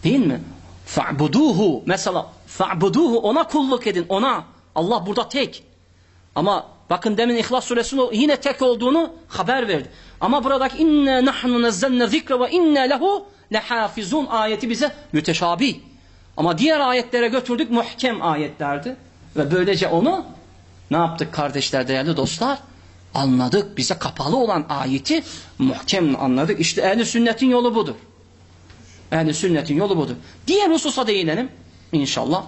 Değil mi? Fa'buduhu. Mesela fa'buduhu ona kulluk edin. Ona. Allah burada tek. Ama bakın demin İhlas suresinde yine tek olduğunu haber verdi. Ama buradaki inne nahnu nazzalna zikra ve inne lehu lehafizun ayeti bize müteşabih. Ama diğer ayetlere götürdük muhkem ayetlerdi. Ve böylece onu ne yaptık kardeşler değerli dostlar? Anladık. Bize kapalı olan ayeti muhkem anladık. İşte ehli sünnetin yolu budur. Ehli sünnetin yolu budur. Diğer hususa değinelim inşallah.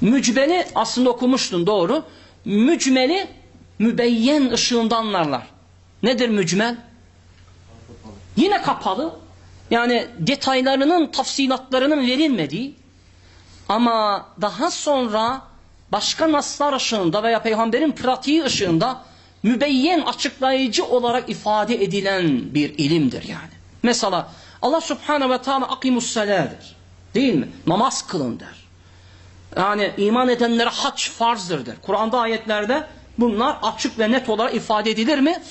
Mücbeli aslında okumuştun doğru. Mücmeli mübeyyen ışığında anlarlar. Nedir mücmel? Yine kapalı. Yani detaylarının, tafsilatlarının verilmediği ama daha sonra başka naslar ışığında veya peygamberin pratiği ışığında mübeyyen açıklayıcı olarak ifade edilen bir ilimdir yani. Mesela Allah subhanehu ve teala akimus der. Değil mi? Namaz kılın der. Yani iman edenlere haç farzdır der. Kur'an'da ayetlerde bunlar açık ve net olarak ifade edilir mi?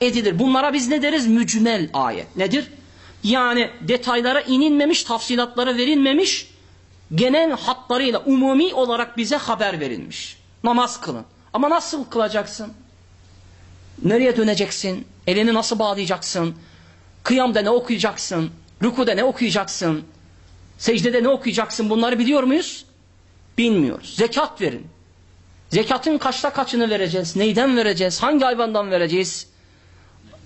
Edilir. Bunlara biz ne deriz? Mücmel ayet. Nedir? Yani detaylara inilmemiş, tafsilatlara verilmemiş genel hatlarıyla umumi olarak bize haber verilmiş. Namaz kılın. Ama nasıl kılacaksın? Nereye döneceksin? Elini nasıl bağlayacaksın? Kıyamda ne okuyacaksın? Rükuda ne okuyacaksın? Secdede ne okuyacaksın? Bunları biliyor muyuz? Bilmiyoruz. Zekat verin. Zekatın kaçta kaçını vereceğiz? Neyden vereceğiz? Hangi hayvandan vereceğiz?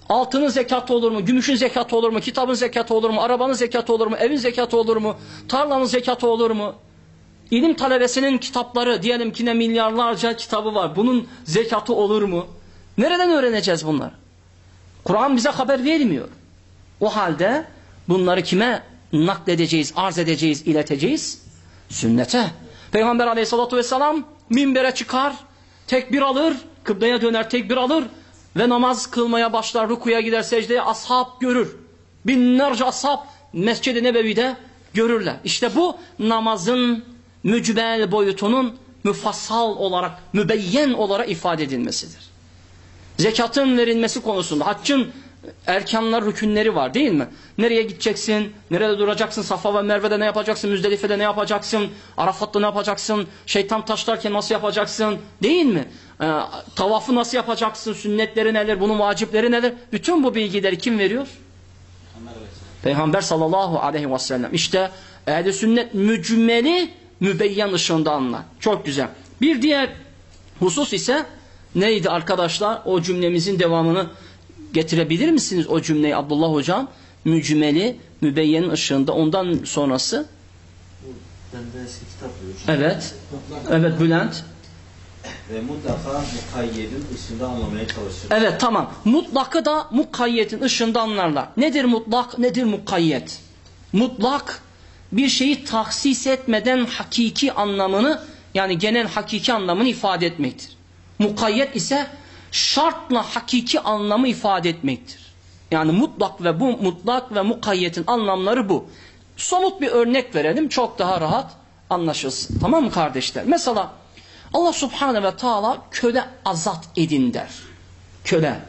Altının zekatı olur mu? Gümüşün zekatı olur mu? Kitabın zekatı olur mu? Arabanın zekatı olur mu? Evin zekatı olur mu? Tarlanın zekatı olur mu? İlim talebesinin kitapları diyelim ki ne milyarlarca kitabı var. Bunun zekatı olur mu? Nereden öğreneceğiz bunları? Kur'an bize haber vermiyor. O halde bunları kime nakledeceğiz, arz edeceğiz, ileteceğiz? Sünnete. Peygamber aleyhissalatü vesselam minbere çıkar, tekbir alır, kıbleye döner tekbir alır ve namaz kılmaya başlar, rukuya gider, secdeye ashab görür. Binlerce ashab Mescid-i Nebevi'de görürler. İşte bu namazın mücbel boyutunun müfassal olarak, mübeyyen olarak ifade edilmesidir. Zekatın verilmesi konusunda haccın erkanlar, rükünleri var değil mi? Nereye gideceksin? Nerede duracaksın? Safa ve Merve'de ne yapacaksın? Müzdelife'de ne yapacaksın? Arafat'ta ne yapacaksın? Şeytan taşlarken nasıl yapacaksın? Değil mi? Ee, tavafı nasıl yapacaksın? Sünnetleri neler? Bunun vacipleri neler? Bütün bu bilgileri kim veriyor? Peygamber sallallahu aleyhi ve sellem. İşte ehl sünnet mücmeli mübeyyen ışığında anlar. Çok güzel. Bir diğer husus ise neydi arkadaşlar? O cümlemizin devamını getirebilir misiniz o cümleyi Abdullah hocam? Mücmeli, mübeyyenin ışığında ondan sonrası. Evet. Evet Bülent. Ve mutlaka mukayyedin dışında anlamaya çalışır. Evet tamam. Mutlakı da mukayyetin ışığında anlarlar. Nedir mutlak, nedir mukayyet? Mutlak bir şeyi tahsis etmeden hakiki anlamını yani genel hakiki anlamını ifade etmektir. Mukayyet ise şartla hakiki anlamı ifade etmektir. Yani mutlak ve bu mutlak ve mukayyetin anlamları bu. Somut bir örnek verelim çok daha rahat anlaşılsın. Tamam mı kardeşler? Mesela Allah subhanahu ve taala köle azat edin der. Köle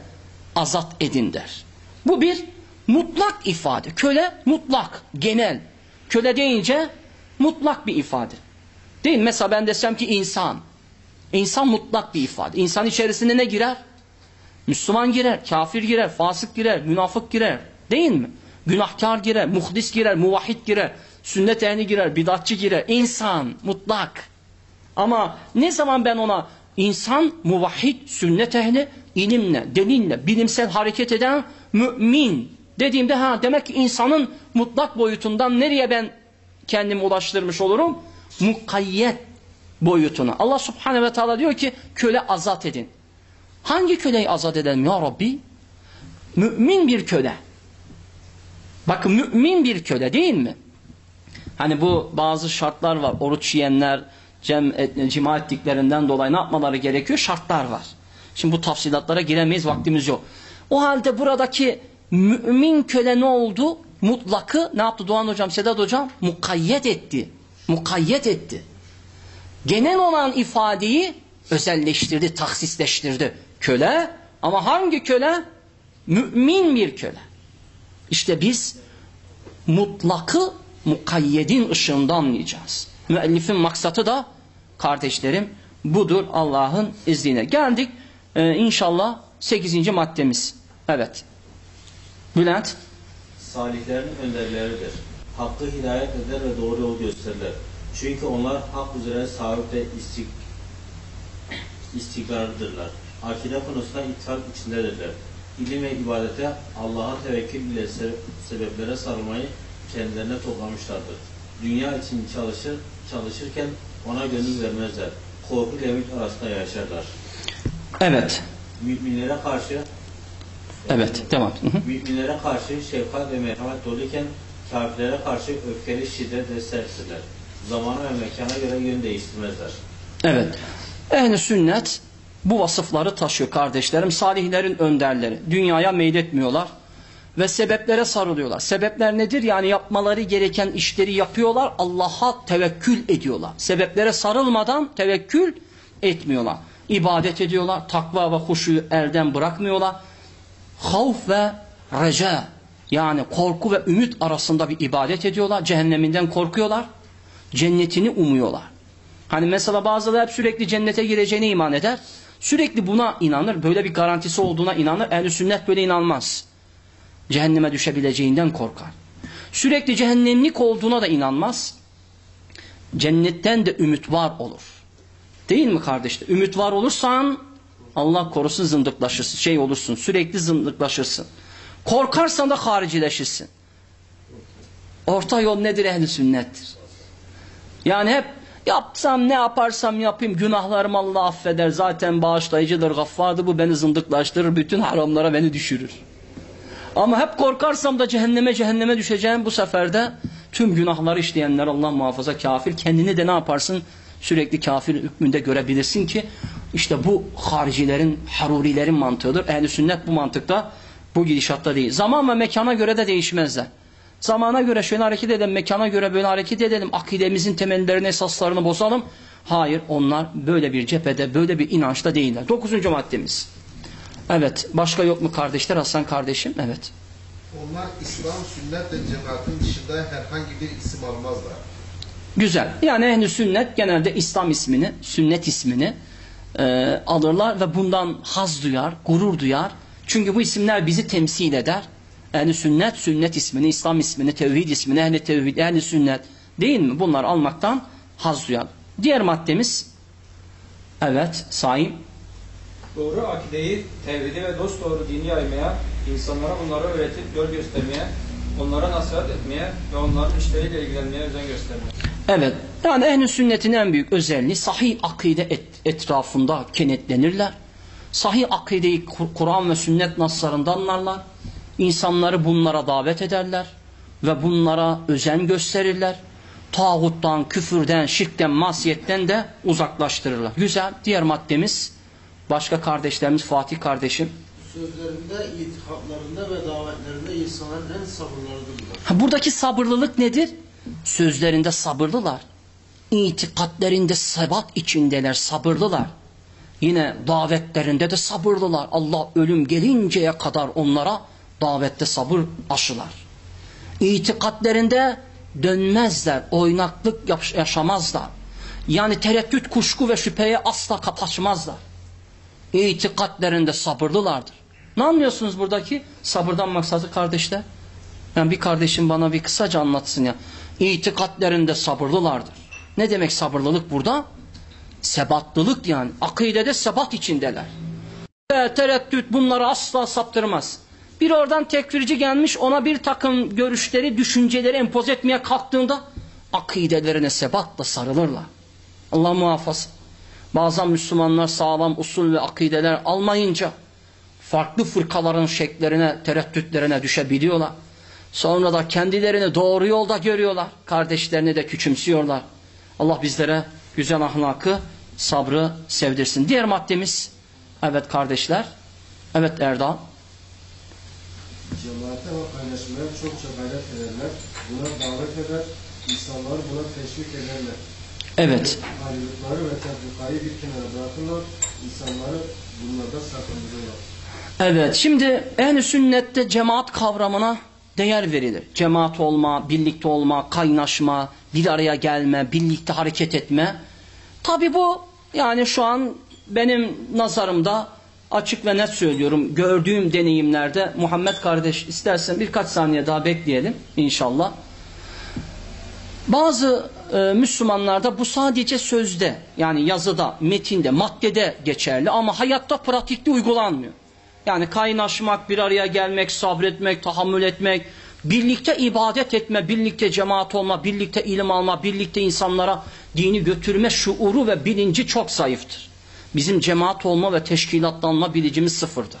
azat edin der. Bu bir mutlak ifade. Köle mutlak, genel. Köle deyince mutlak bir ifade. Değil mi? Mesela ben desem ki insan. İnsan mutlak bir ifade. İnsan içerisinde ne girer? Müslüman girer, kafir girer, fasık girer, münafık girer. Değil mi? Günahkar girer, muhdis girer, muvahhid girer, sünnet ehli girer, bidatçı girer. İnsan mutlak. Ama ne zaman ben ona insan, muvahhid, sünnet ehli, ilimle, delille, bilimsel hareket eden mümin dediğimde ha demek ki insanın mutlak boyutundan nereye ben kendimi ulaştırmış olurum? Mukayyet boyutuna. Allah subhanehu ve teala diyor ki köle azat edin. Hangi köleyi azat edelim ya Rabbi? Mümin bir köle. Bakın mümin bir köle değil mi? Hani bu bazı şartlar var. Oruç yiyenler cem, et, cima ettiklerinden dolayı ne yapmaları gerekiyor? Şartlar var. Şimdi bu tafsilatlara giremeyiz. Vaktimiz yok. O halde buradaki mümin köle ne oldu? Mutlakı ne yaptı Doğan hocam, Sedat hocam? Mukayyet etti. Mukayyet etti. Genel olan ifadeyi özelleştirdi, taksisleştirdi. Köle ama hangi köle? Mümin bir köle. İşte biz mutlakı mukayyedin ışığında anlayacağız. Müellifin maksatı da kardeşlerim budur Allah'ın izniyle. Geldik ee, inşallah 8. maddemiz. Evet. Bülent. Salihlerin önderleridir. Hakkı hidayet eder ve doğru yol gösterirler. Çünkü onlar hak üzere sabit ve istik, istikrarlıdırlar. Akide konusunda ittifak içindedirler. İlim ve ibadete Allah'a tevekkül ile se- sebeplere sarılmayı kendilerine toplamışlardır. Dünya için çalışır, çalışırken ona gönül vermezler. Korku ile ümit arasında yaşarlar. Evet. Müminlere karşı Evet. Devam. Müminlere karşı şefkat ve merhamet doluyken kafirlere karşı öfkeli şiddet ve serttirler. Zamana ve mekana göre yön değiştirmezler. Evet. Ehl-i sünnet bu vasıfları taşıyor kardeşlerim. Salihlerin önderleri. Dünyaya meyletmiyorlar. Ve sebeplere sarılıyorlar. Sebepler nedir? Yani yapmaları gereken işleri yapıyorlar. Allah'a tevekkül ediyorlar. Sebeplere sarılmadan tevekkül etmiyorlar. İbadet ediyorlar. Takva ve huşuyu elden bırakmıyorlar. Havf ve reca yani korku ve ümit arasında bir ibadet ediyorlar. Cehenneminden korkuyorlar. Cennetini umuyorlar. Hani mesela bazıları hep sürekli cennete gireceğine iman eder. Sürekli buna inanır. Böyle bir garantisi olduğuna inanır. Ehl-i sünnet böyle inanmaz. Cehenneme düşebileceğinden korkar. Sürekli cehennemlik olduğuna da inanmaz. Cennetten de ümit var olur. Değil mi kardeşler? Ümit var olursan Allah korusun zındıklaşırsın. Şey olursun sürekli zındıklaşırsın. Korkarsan da haricileşirsin. Orta yol nedir ehli sünnettir. Yani hep yapsam ne yaparsam yapayım günahlarımı Allah affeder. Zaten bağışlayıcıdır, gaffardır. Bu beni zındıklaştırır. Bütün haramlara beni düşürür. Ama hep korkarsam da cehenneme cehenneme düşeceğim bu sefer de tüm günahları işleyenler Allah muhafaza kafir. Kendini de ne yaparsın? Sürekli kafir hükmünde görebilirsin ki işte bu haricilerin, harurilerin mantığıdır. Ehl-i sünnet bu mantıkta, bu gidişatta değil. Zaman ve mekana göre de değişmezler. Zamana göre şöyle hareket edelim, mekana göre böyle hareket edelim, akidemizin temellerini, esaslarını bozalım. Hayır, onlar böyle bir cephede, böyle bir inançta değiller. Dokuzuncu maddemiz. Evet, başka yok mu kardeşler? Hasan kardeşim, evet. Onlar İslam, sünnet ve cemaatin dışında herhangi bir isim almazlar. Güzel. Yani ehl sünnet genelde İslam ismini, sünnet ismini e, alırlar ve bundan haz duyar, gurur duyar. Çünkü bu isimler bizi temsil eder. Ehl sünnet, sünnet ismini, İslam ismini, tevhid ismini, ehli tevhid, ehli sünnet değil mi? Bunlar almaktan haz duyar. Diğer maddemiz evet sahip Doğru akideyi, tevhidi ve dosdoğru dini yaymaya, insanlara bunları öğretip yol göstermeye, onlara nasihat etmeye ve onların işleriyle ilgilenmeye özen göstermeye. Evet. Yani ehl sünnetin en büyük özelliği sahih akide et, etrafında kenetlenirler. Sahih akideyi Kur- Kur'an ve sünnet naslarından anlarlar. İnsanları bunlara davet ederler ve bunlara özen gösterirler. Tağuttan, küfürden, şirkten, masiyetten de uzaklaştırırlar. Güzel. Diğer maddemiz başka kardeşlerimiz Fatih kardeşim. Sözlerinde, itikatlarında ve davetlerinde insanların en sabırlarıdırlar. Buradaki sabırlılık nedir? Sözlerinde sabırlılar. İtikatlerinde sebat içindeler, sabırlılar. Yine davetlerinde de sabırlılar. Allah ölüm gelinceye kadar onlara davette sabır aşılar. İtikatlerinde dönmezler, oynaklık yaş- yaşamazlar. Yani tereddüt, kuşku ve şüpheye asla kapaşmazlar. İtikatlerinde sabırlılardır. Ne anlıyorsunuz buradaki? Sabırdan maksadı kardeşler. Yani bir kardeşim bana bir kısaca anlatsın ya. İtikatlerinde sabırlılardır. Ne demek sabırlılık burada? Sebatlılık yani. Akidede sebat içindeler. Ve tereddüt bunları asla saptırmaz. Bir oradan tekfirci gelmiş ona bir takım görüşleri, düşünceleri empoze etmeye kalktığında akidelerine sebatla sarılırlar. Allah muhafaza. Bazen Müslümanlar sağlam usul ve akideler almayınca farklı fırkaların şeklerine, tereddütlerine düşebiliyorlar. Sonra da kendilerini doğru yolda görüyorlar. Kardeşlerini de küçümsüyorlar. Allah bizlere güzel ahlakı, sabrı sevdirsin. Diğer maddemiz, evet kardeşler, evet Erdal. Cemaate ve paylaşmaya çokça gayret ederler. Buna davet eder, insanları buna teşvik ederler. Evet. Ayrılıkları ve tefrikayı bir kenara bırakırlar, insanları bunlardan sakındırırlar. Evet, şimdi ehl sünnette cemaat kavramına değer verilir. Cemaat olma, birlikte olma, kaynaşma, bir araya gelme, birlikte hareket etme. Tabi bu yani şu an benim nazarımda açık ve net söylüyorum. Gördüğüm deneyimlerde Muhammed kardeş istersen birkaç saniye daha bekleyelim inşallah. Bazı e, Müslümanlarda bu sadece sözde yani yazıda, metinde, maddede geçerli ama hayatta pratikte uygulanmıyor. Yani kaynaşmak, bir araya gelmek, sabretmek, tahammül etmek, birlikte ibadet etme, birlikte cemaat olma, birlikte ilim alma, birlikte insanlara dini götürme şuuru ve bilinci çok zayıftır. Bizim cemaat olma ve teşkilatlanma bilincimiz sıfırdır.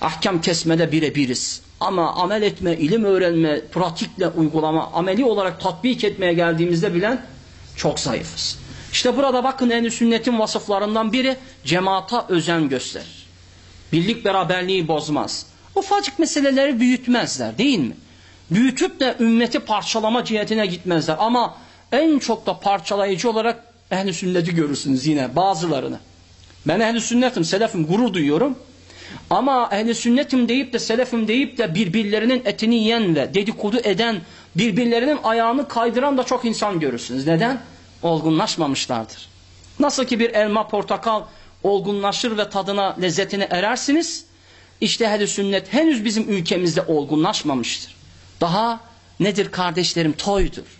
Ahkam kesmede birebiriz. Ama amel etme, ilim öğrenme, pratikle uygulama, ameli olarak tatbik etmeye geldiğimizde bilen çok zayıfız. İşte burada bakın en sünnetin vasıflarından biri cemaata özen gösterir. Birlik beraberliği bozmaz. Ufacık meseleleri büyütmezler değil mi? Büyütüp de ümmeti parçalama cihetine gitmezler. Ama en çok da parçalayıcı olarak ehli sünneti görürsünüz yine bazılarını. Ben ehli sünnetim, selefim, gurur duyuyorum. Ama ehli sünnetim deyip de selefim deyip de birbirlerinin etini yiyen ve dedikodu eden, birbirlerinin ayağını kaydıran da çok insan görürsünüz. Neden? Olgunlaşmamışlardır. Nasıl ki bir elma, portakal olgunlaşır ve tadına, lezzetine erersiniz. İşte ehli sünnet henüz bizim ülkemizde olgunlaşmamıştır. Daha nedir kardeşlerim? Toydur.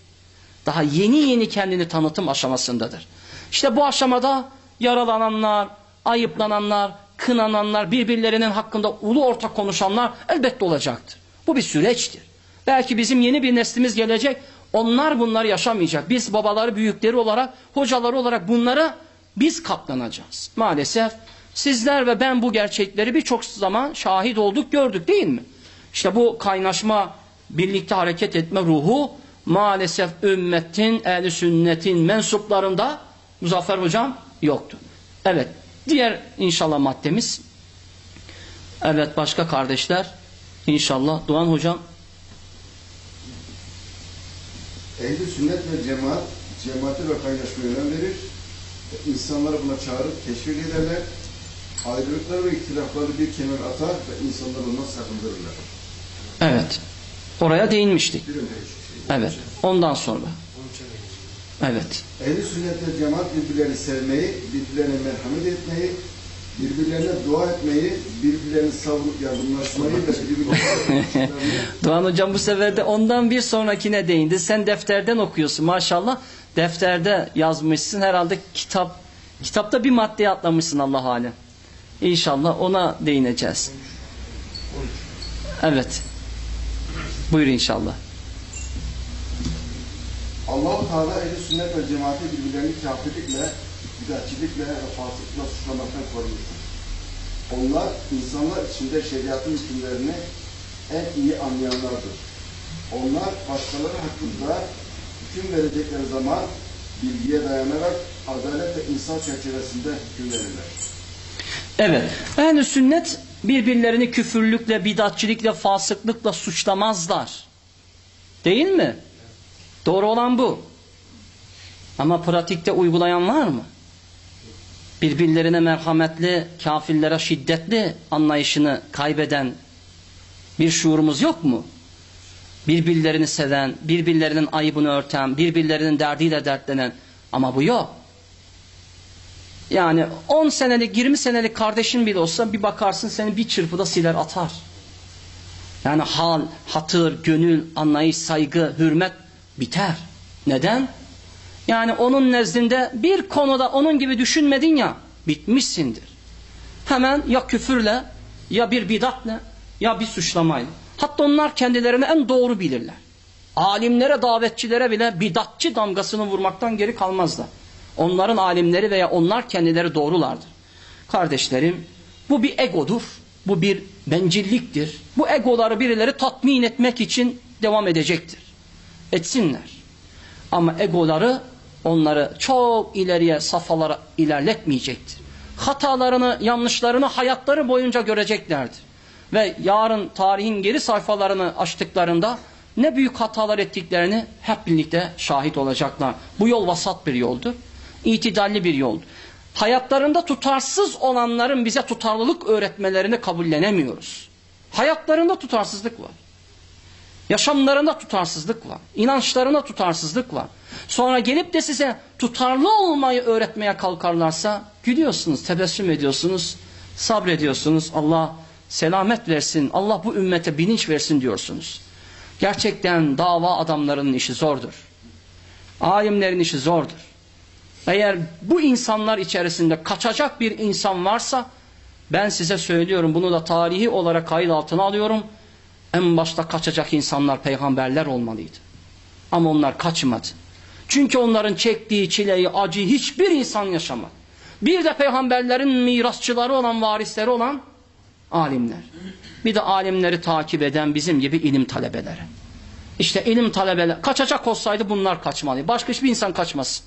Daha yeni yeni kendini tanıtım aşamasındadır. İşte bu aşamada yaralananlar, ayıplananlar, kınananlar, birbirlerinin hakkında ulu orta konuşanlar elbette olacaktır. Bu bir süreçtir. Belki bizim yeni bir neslimiz gelecek. Onlar bunları yaşamayacak. Biz babaları, büyükleri olarak, hocaları olarak bunlara biz katlanacağız. Maalesef sizler ve ben bu gerçekleri birçok zaman şahit olduk, gördük değil mi? İşte bu kaynaşma, birlikte hareket etme ruhu maalesef ümmetin, ehl sünnetin mensuplarında Muzaffer hocam yoktu. Evet. Diğer inşallah maddemiz. Evet başka kardeşler. İnşallah. Doğan hocam. Ehli sünnet ve cemaat, cemaate ve kaynaşmaya önem verir. İnsanları buna çağırıp teşvik ederler. Ayrılıkları ve ihtilafları bir kenara atar ve insanları ondan sakındırırlar. Evet. Oraya değinmiştik. Şey. Evet. Ondan sonra. Evet. Ehli sünnet cemaat birbirlerini sevmeyi, birbirlerine merhamet etmeyi, birbirlerine dua etmeyi, birbirlerini savunup yardımlaşmayı ve [laughs] birbirlerine [laughs] Doğan hocam bu sefer de ondan bir sonrakine değindi. Sen defterden okuyorsun maşallah. Defterde yazmışsın. Herhalde kitap kitapta bir maddeye atlamışsın Allah alem. İnşallah ona değineceğiz. Evet. Buyur inşallah. Allah-u Teala ehli sünnet ve cemaati birbirlerini kafirlikle, bidatçilikle ve fasıklıkla suçlamaktan korumuştur. Onlar insanlar içinde şeriatın hükümlerini en iyi anlayanlardır. Onlar başkaları hakkında hüküm verecekleri zaman bilgiye dayanarak adalet ve insan çerçevesinde hüküm verirler. Evet. ehl sünnet birbirlerini küfürlükle, bidatçilikle, fasıklıkla suçlamazlar. Değil mi? Doğru olan bu. Ama pratikte uygulayan var mı? Birbirlerine merhametli, kafirlere şiddetli anlayışını kaybeden bir şuurumuz yok mu? Birbirlerini seven, birbirlerinin ayıbını örten, birbirlerinin derdiyle dertlenen ama bu yok. Yani 10 senelik 20 senelik kardeşin bile olsa bir bakarsın seni bir çırpıda siler atar. Yani hal, hatır, gönül, anlayış, saygı, hürmet biter. Neden? Yani onun nezdinde bir konuda onun gibi düşünmedin ya bitmişsindir. Hemen ya küfürle ya bir bidatla ya bir suçlamayla. Hatta onlar kendilerini en doğru bilirler. Alimlere, davetçilere bile bidatçı damgasını vurmaktan geri kalmazlar. Onların alimleri veya onlar kendileri doğrulardır. Kardeşlerim bu bir egodur. Bu bir bencilliktir. Bu egoları birileri tatmin etmek için devam edecektir. Etsinler. Ama egoları onları çok ileriye safhalara ilerletmeyecektir. Hatalarını, yanlışlarını hayatları boyunca göreceklerdir. Ve yarın tarihin geri sayfalarını açtıklarında ne büyük hatalar ettiklerini hep birlikte şahit olacaklar. Bu yol vasat bir yoldur itidalli bir yol. Hayatlarında tutarsız olanların bize tutarlılık öğretmelerini kabullenemiyoruz. Hayatlarında tutarsızlık var. Yaşamlarında tutarsızlık var. İnançlarında tutarsızlık var. Sonra gelip de size tutarlı olmayı öğretmeye kalkarlarsa gülüyorsunuz, tebessüm ediyorsunuz, sabrediyorsunuz. Allah selamet versin, Allah bu ümmete bilinç versin diyorsunuz. Gerçekten dava adamlarının işi zordur. Alimlerin işi zordur. Eğer bu insanlar içerisinde kaçacak bir insan varsa ben size söylüyorum bunu da tarihi olarak kayıt altına alıyorum. En başta kaçacak insanlar peygamberler olmalıydı. Ama onlar kaçmadı. Çünkü onların çektiği çileyi, acıyı hiçbir insan yaşamadı. Bir de peygamberlerin mirasçıları olan, varisleri olan alimler. Bir de alimleri takip eden bizim gibi ilim talebeleri. İşte ilim talebeleri kaçacak olsaydı bunlar kaçmalıydı. Başka hiçbir insan kaçmasın.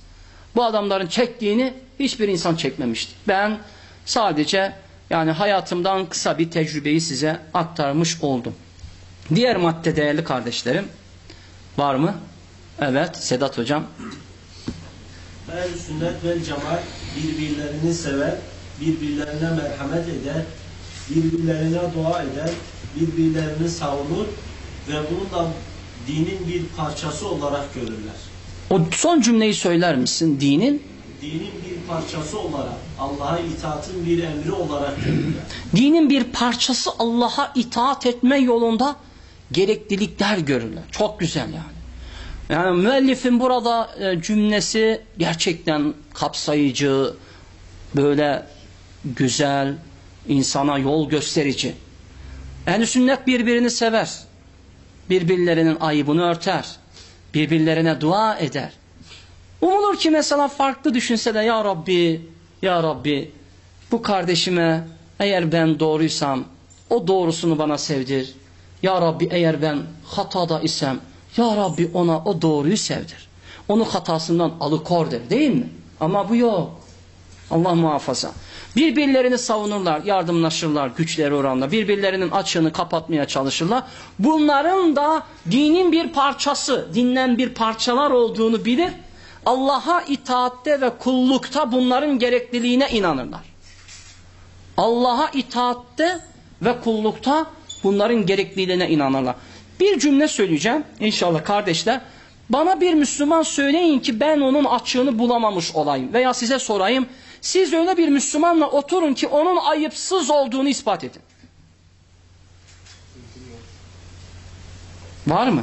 Bu adamların çektiğini hiçbir insan çekmemişti. Ben sadece yani hayatımdan kısa bir tecrübeyi size aktarmış oldum. Diğer madde değerli kardeşlerim var mı? Evet Sedat hocam. Ehl-i sünnet ve cemaat birbirlerini sever, birbirlerine merhamet eder, birbirlerine dua eder, birbirlerini savunur ve bunu da dinin bir parçası olarak görürler. O son cümleyi söyler misin? Dinin Dinin bir parçası olarak, Allah'a itaatın bir emri olarak dinin bir parçası Allah'a itaat etme yolunda gereklilikler görürler. Çok güzel yani. Yani müellifin burada e, cümlesi gerçekten kapsayıcı, böyle güzel, insana yol gösterici. ehl sünnet birbirini sever. Birbirlerinin ayıbını örter. Birbirlerine dua eder. Umulur ki mesela farklı düşünse de ya Rabbi, ya Rabbi bu kardeşime eğer ben doğruysam o doğrusunu bana sevdir. Ya Rabbi eğer ben hatada isem ya Rabbi ona o doğruyu sevdir. Onu hatasından alıkor der değil mi? Ama bu yok. Allah muhafaza. Birbirlerini savunurlar, yardımlaşırlar güçleri oranla. Birbirlerinin açığını kapatmaya çalışırlar. Bunların da dinin bir parçası, dinden bir parçalar olduğunu bilir. Allah'a itaatte ve kullukta bunların gerekliliğine inanırlar. Allah'a itaatte ve kullukta bunların gerekliliğine inanırlar. Bir cümle söyleyeceğim inşallah kardeşler. Bana bir Müslüman söyleyin ki ben onun açığını bulamamış olayım. Veya size sorayım. Siz öyle bir Müslümanla oturun ki onun ayıpsız olduğunu ispat edin. Var mı?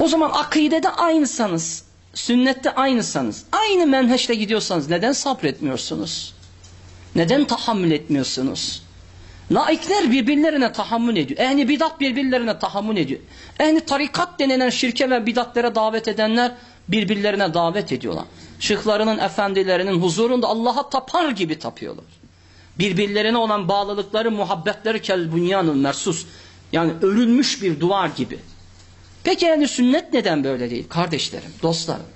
O zaman akidede aynısanız, sünnette aynısanız, aynı menheşle gidiyorsanız neden sabretmiyorsunuz? Neden tahammül etmiyorsunuz? Laikler birbirlerine tahammül ediyor. Ehli bidat birbirlerine tahammül ediyor. Ehli tarikat denilen şirke ve bidatlere davet edenler birbirlerine davet ediyorlar. Şıklarının, efendilerinin huzurunda Allah'a tapar gibi tapıyorlar. Birbirlerine olan bağlılıkları, muhabbetleri kel bunyanın mersus. Yani örülmüş bir duvar gibi. Peki ehli sünnet neden böyle değil? Kardeşlerim, dostlarım.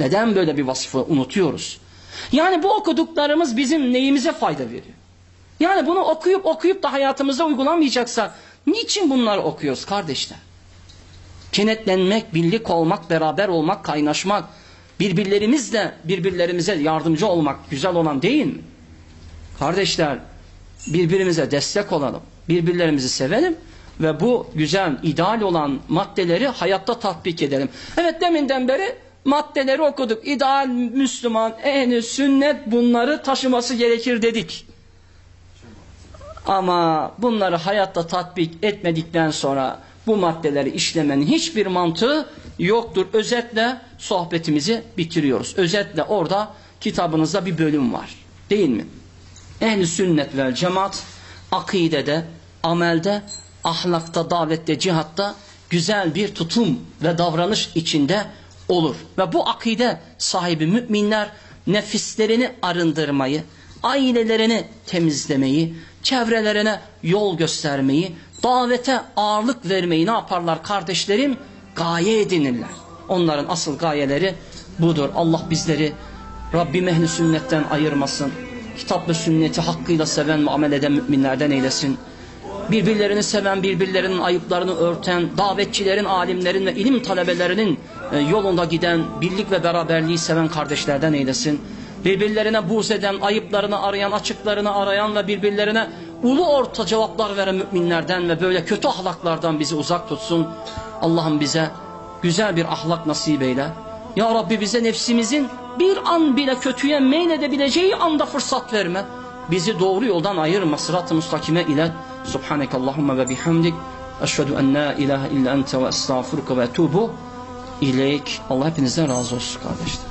Neden böyle bir vasfı unutuyoruz? Yani bu okuduklarımız bizim neyimize fayda veriyor? Yani bunu okuyup okuyup da hayatımıza uygulamayacaksa niçin bunları okuyoruz kardeşler? Kenetlenmek, birlik olmak, beraber olmak, kaynaşmak, birbirlerimizle birbirlerimize yardımcı olmak güzel olan değil mi? Kardeşler birbirimize destek olalım, birbirlerimizi sevelim ve bu güzel, ideal olan maddeleri hayatta tatbik edelim. Evet deminden beri maddeleri okuduk. İdeal Müslüman, ehli sünnet bunları taşıması gerekir dedik. Ama bunları hayatta tatbik etmedikten sonra bu maddeleri işlemenin hiçbir mantığı yoktur. Özetle sohbetimizi bitiriyoruz. Özetle orada kitabınızda bir bölüm var. Değil mi? Ehli sünnet vel cemaat akidede, amelde, ahlakta, davette, cihatta güzel bir tutum ve davranış içinde olur. Ve bu akide sahibi müminler nefislerini arındırmayı, ailelerini temizlemeyi, çevrelerine yol göstermeyi, davete ağırlık vermeyi ne yaparlar kardeşlerim? Gaye edinirler. Onların asıl gayeleri budur. Allah bizleri Rabbim ehli sünnetten ayırmasın. Kitap ve sünneti hakkıyla seven ve amel eden müminlerden eylesin. Birbirlerini seven, birbirlerinin ayıplarını örten, davetçilerin, alimlerin ve ilim talebelerinin e, yolunda giden, birlik ve beraberliği seven kardeşlerden eylesin. Birbirlerine buğz eden, ayıplarını arayan, açıklarını arayan ve birbirlerine ulu orta cevaplar veren müminlerden ve böyle kötü ahlaklardan bizi uzak tutsun. Allah'ım bize güzel bir ahlak nasip eyle. Ya Rabbi bize nefsimizin bir an bile kötüye meyledebileceği anda fırsat verme. Bizi doğru yoldan ayırma. Sırat-ı müstakime ile. Subhaneke Allahumma ve bihamdik. Eşhedü en la ilahe illa ente ve estağfuruka ve etubu ileyk. Allah hepinizden razı olsun kardeşler.